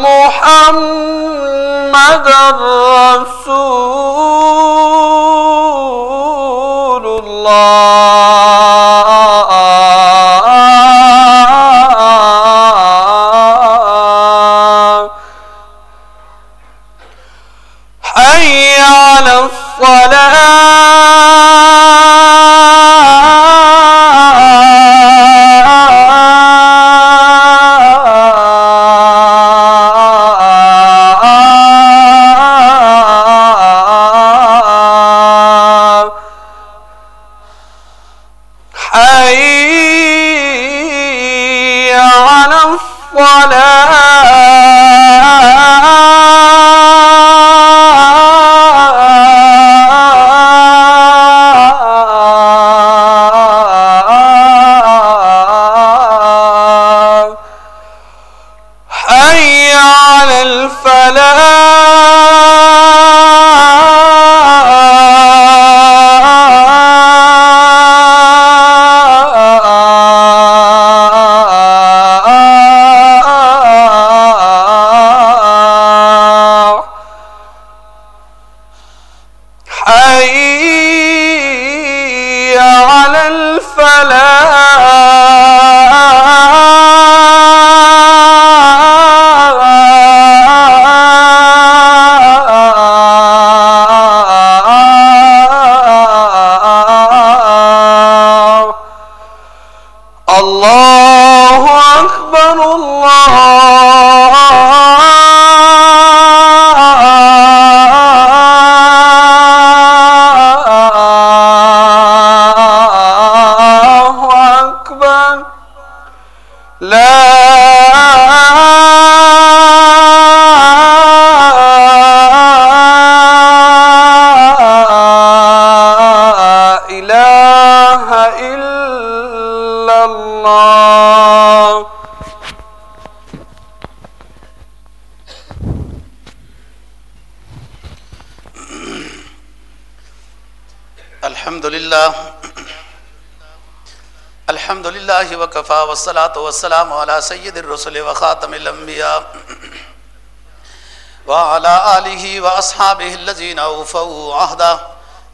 محمد رسول الحمد لله الحمد لله وكفى والصلاة والسلام على سيد الرسل وخاتم الأنبياء وعلى آله وأصحابه الذين أوفوا عهدا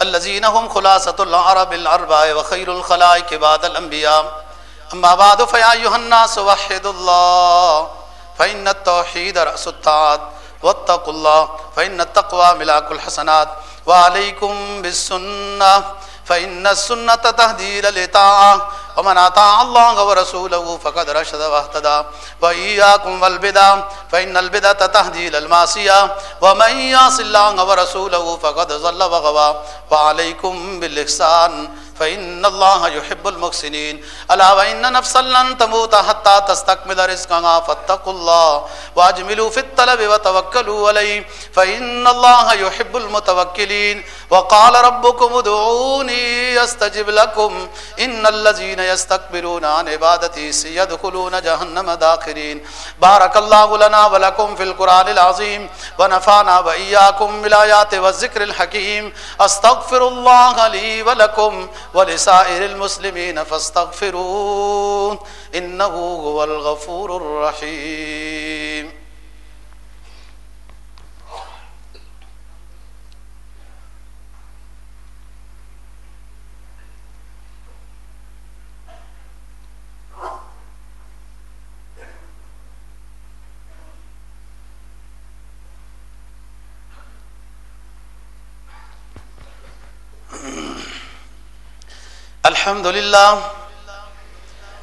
الذين هم خلاصة العرب الأربع وخير الخلائق بعد الأنبياء أما بعد فيا أيها الناس وحدوا الله فإن التوحيد رأس الطاعات واتقوا الله فإن التقوى ملاك الحسنات وعليكم بالسنة فإن السنة تهدي للطاعة ومن أطاع الله ورسوله فقد رشد واهتدى وإياكم والبدع فإن البدعة تهدي للمعصية ومن يعص الله ورسوله فقد ضل وغوى وعليكم بالإحسان فإن الله يحب المحسنين. ألا وإن نفسا لن تموت حتى تستكمل رزقها فاتقوا الله وأجملوا في الطلب وتوكلوا عليه. فإن الله يحب المتوكلين. وقال ربكم ادعوني يستجب لكم. إن الذين يستكبرون عن عبادتي سيدخلون جهنم داخرين. بارك الله لنا ولكم في القرآن العظيم. ونفعنا وإياكم بالآيات والذكر الحكيم. أستغفر الله لي ولكم. ولسائر المسلمين فاستغفروه إنه هو الغفور الرحيم. الحمد للہ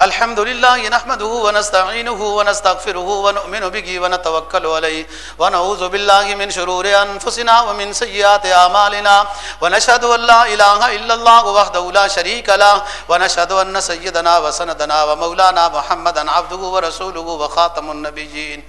الحمد لله نحمده ونستعينه ونستغفره ونؤمن به ونتوكل عليه ونعوذ بالله من شرور أنفسنا ومن سيئات أعمالنا ونشهد أن لا إله إلا الله وحده لا شريك له ونشهد أن سيدنا وسندنا ومولانا محمدا عبده ورسوله وخاتم النبيين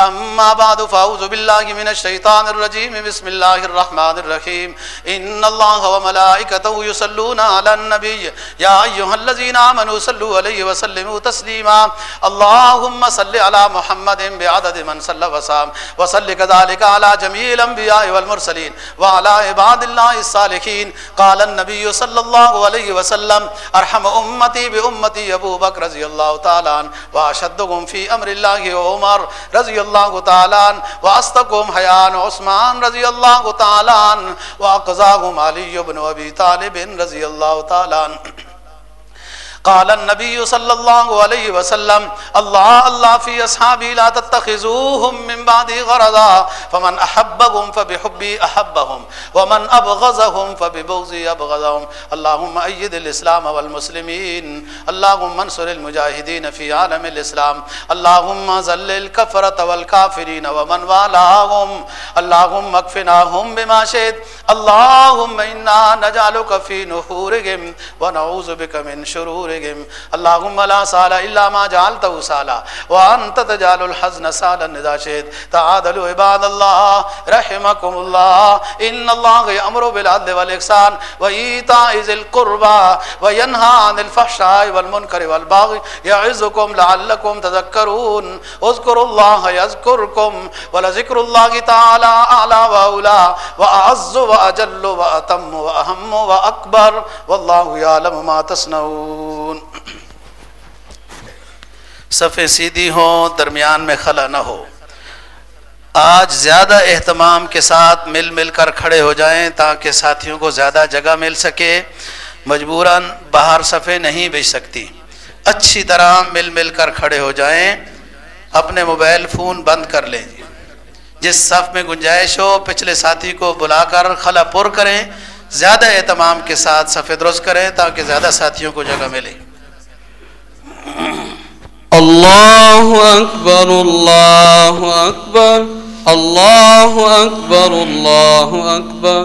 أما بعد فأعوذ بالله من الشيطان الرجيم بسم الله الرحمن الرحيم إن الله وملائكته يصلون على النبي يا أيها الذين آمنوا صلوا عليه وسلم وسلموا تسليما اللهم صل على محمد بعدد من صلى وسلم وصل كذلك على جميع الأنبياء والمرسلين وعلى عباد الله الصالحين قال النبي صلى الله عليه وسلم أرحم أمتي بأمتي أبو بكر رضي الله تعالى وأشدهم في أمر الله عمر رضي الله اللہ تعالیٰ واستقم حیان عثمان رضی اللہ تعالیٰ واقضاہم علی بن ابی طالب رضي رضی اللہ تعالیٰ قال النبي صلى الله عليه وسلم الله الله في أصحابي لا تتخذوهم من بعد غرضا، فمن أحبهم فبحبي أحبهم ومن أبغضهم فببغضي أبغضهم اللهم أيد الإسلام والمسلمين اللهم انصر المجاهدين في عالم الإسلام اللهم زل الكفرة والكافرين ومن والاهم اللهم اكفناهم بما شئت۔ اللهم إنا نجعلك في نحورهم ونعوذ بك من شرور شرورهم اللهم لا سال الا ما جعلته سالا۔ وانت تجعل الحزن سالا اذا شئت۔ تعادلوا عباد الله رحمكم الله ان الله يأمر بالعدل والاحسان وايتاء ذي القربى وينهى عن الفحشاء والمنكر والبغي يعظكم لعلكم تذكرون اذكروا الله يذكركم ولذكر الله تعالى اعلى واولى واعز واجل واتم واهم واكبر والله يعلم ما تصنعون۔ صفے سیدھی ہوں، درمیان میں خلا نہ ہو۔ آج زیادہ اہتمام کے ساتھ مل مل کر کھڑے ہو جائیں تاکہ ساتھیوں کو زیادہ جگہ مل سکے۔ مجبوراً باہر صفے نہیں بیچ سکتی۔ اچھی طرح مل مل کر کھڑے ہو جائیں۔ اپنے موبائل فون بند کر لیں۔ جس صف میں گنجائش ہو، پچھلے ساتھی کو بلا کر خلا پر کریں۔ زیادہ اہتمام کے ساتھ صفحے درست کریں تاکہ زیادہ ساتھیوں کو جگہ ملے۔ اللہ اکبر اللہ اکبر اللہ اکبر اللہ اکبر۔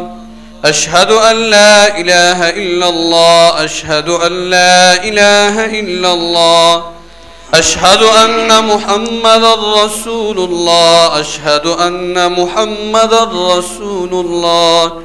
اشہد ان لا الہ الا اللہ، اشہد ان لا الہ الا اللہ۔ اشہد ان محمد الرسول اللہ، اشہد ان محمد الرسول اللہ۔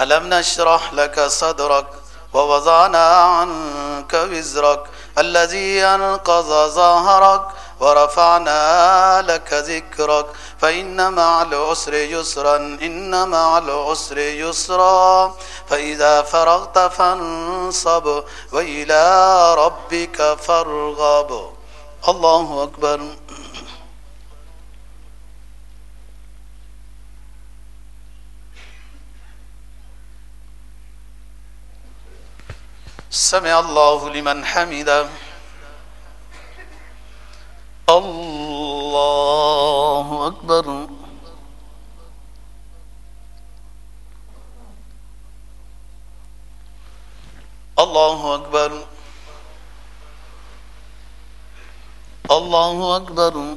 ألم نشرح لك صدرك ووضعنا عنك وزرك الذي أنقض ظهرك ورفعنا لك ذكرك فإن مع العسر يسرا، إن مع العسر يسرا. فإذا فرغت فانصب وإلى ربك فارغب. الله أكبر. سمع الله لمن حمده. الله أكبر. الله أكبر. الله أكبر. الله أكبر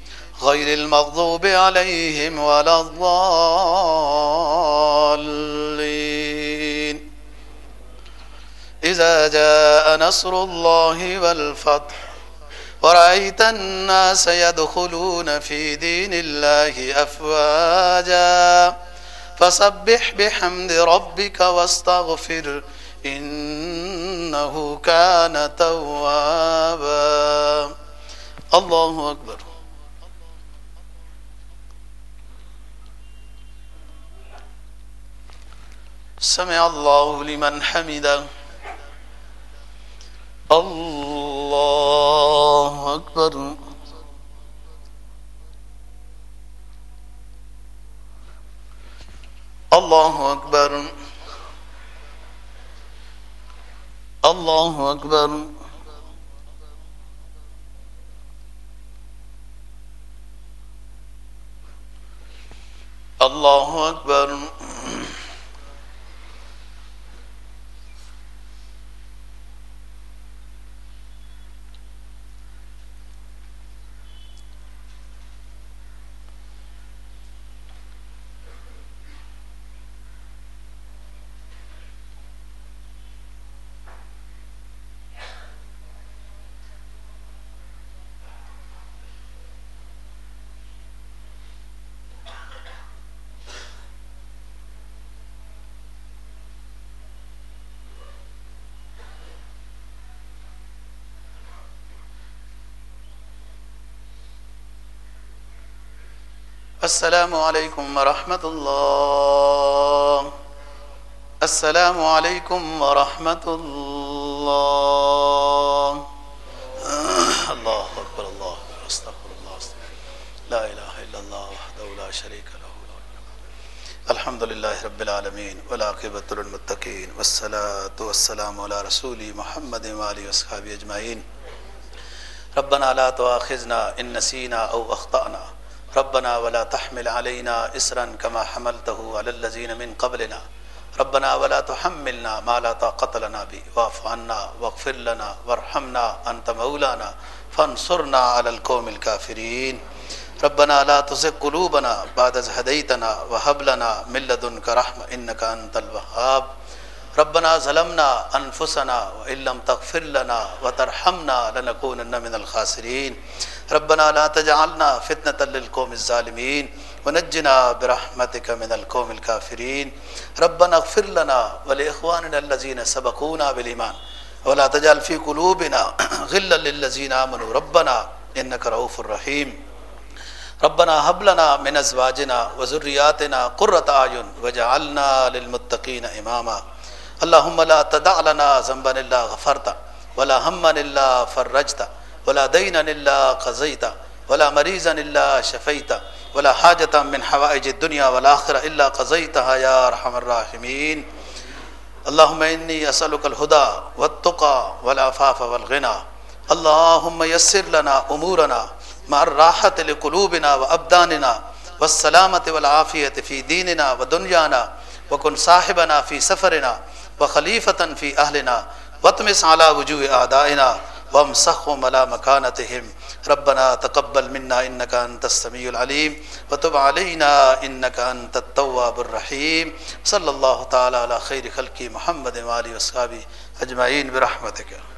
غير المغضوب عليهم ولا الضالين. إذا جاء نصر الله والفتح، ورأيت الناس يدخلون في دين الله أفواجا، فسبح بحمد ربك واستغفر إنه كان توابا. الله أكبر. سمع الله لمن حمده. الله أكبر. الله أكبر. الله أكبر. الله أكبر. السلام علیکم ورحمۃ اللہ السلام علیکم ورحمۃ اللہ اللہ اکبر اللہ، استغفر اللہ۔ لا الہ الا اللہ وحدہ لا شریک له الحمد للہ رب العالمین والعاقبۃ للمتقین۔ والصلاة والسلام علی رسول محمد وآلہ وصحبہ اجمعین۔ ربنا لا تؤاخذنا ان نسینا او اخطأنا۔ ربنا ولا تحمل علينا إسرا كما حملته على الذين من قبلنا. ربنا ولا تحملنا ما لا طاقة لنا به. واعف عنا واغفر لنا وارحمنا أنت مولانا. فانصرنا على القوم الكافرين. ربنا لا تزغ قلوبنا بعد إذ هديتنا وهب لنا من لدنك رحمة إنك أنت الوهاب. ربنا ظلمنا انفسنا وإن تغفر لنا وترحمنا لنكونن من الخاسرين. ربنا لا تجعلنا فتنة للقوم الظالمين. ونجنا برحمتك من القوم الكافرين. ربنا اغفر لنا ولإخواننا الذين سبقونا بالإيمان. ولا تجعل في قلوبنا غلا للذين آمنوا. ربنا إنك رؤوف رحيم. ربنا هب لنا من ازواجنا وذرياتنا قرة اعين وجعلنا للمتقين اماما اللهم لا تدع لنا ذنبا الا غفرت ولا هما الا فرجت ولا دينا الا قضيت ولا مريضا الا شفيت ولا حاجة من حوائج الدنيا والآخرة إلا قضيتها يا أرحم الراحمين اللهم إني أسألك الهدى والتقى والعفاف والغنى اللهم يسر لنا أمورنا مع الراحة لقلوبنا وأبداننا والسلامة والعافية في ديننا ودنيانا وكن صاحبنا في سفرنا۔ وخليفة في أهلنا واطمس وجوہ وجوه أعدائنا وامسخهم ملا مكانتهم ربنا تقبل منا إنك أنت العلیم. و وتب علينا إنك أنت التواب الرحیم. صلی اللہ تعالى على خیر خلقی محمد وآله وصحبه اجمعین برحمتک.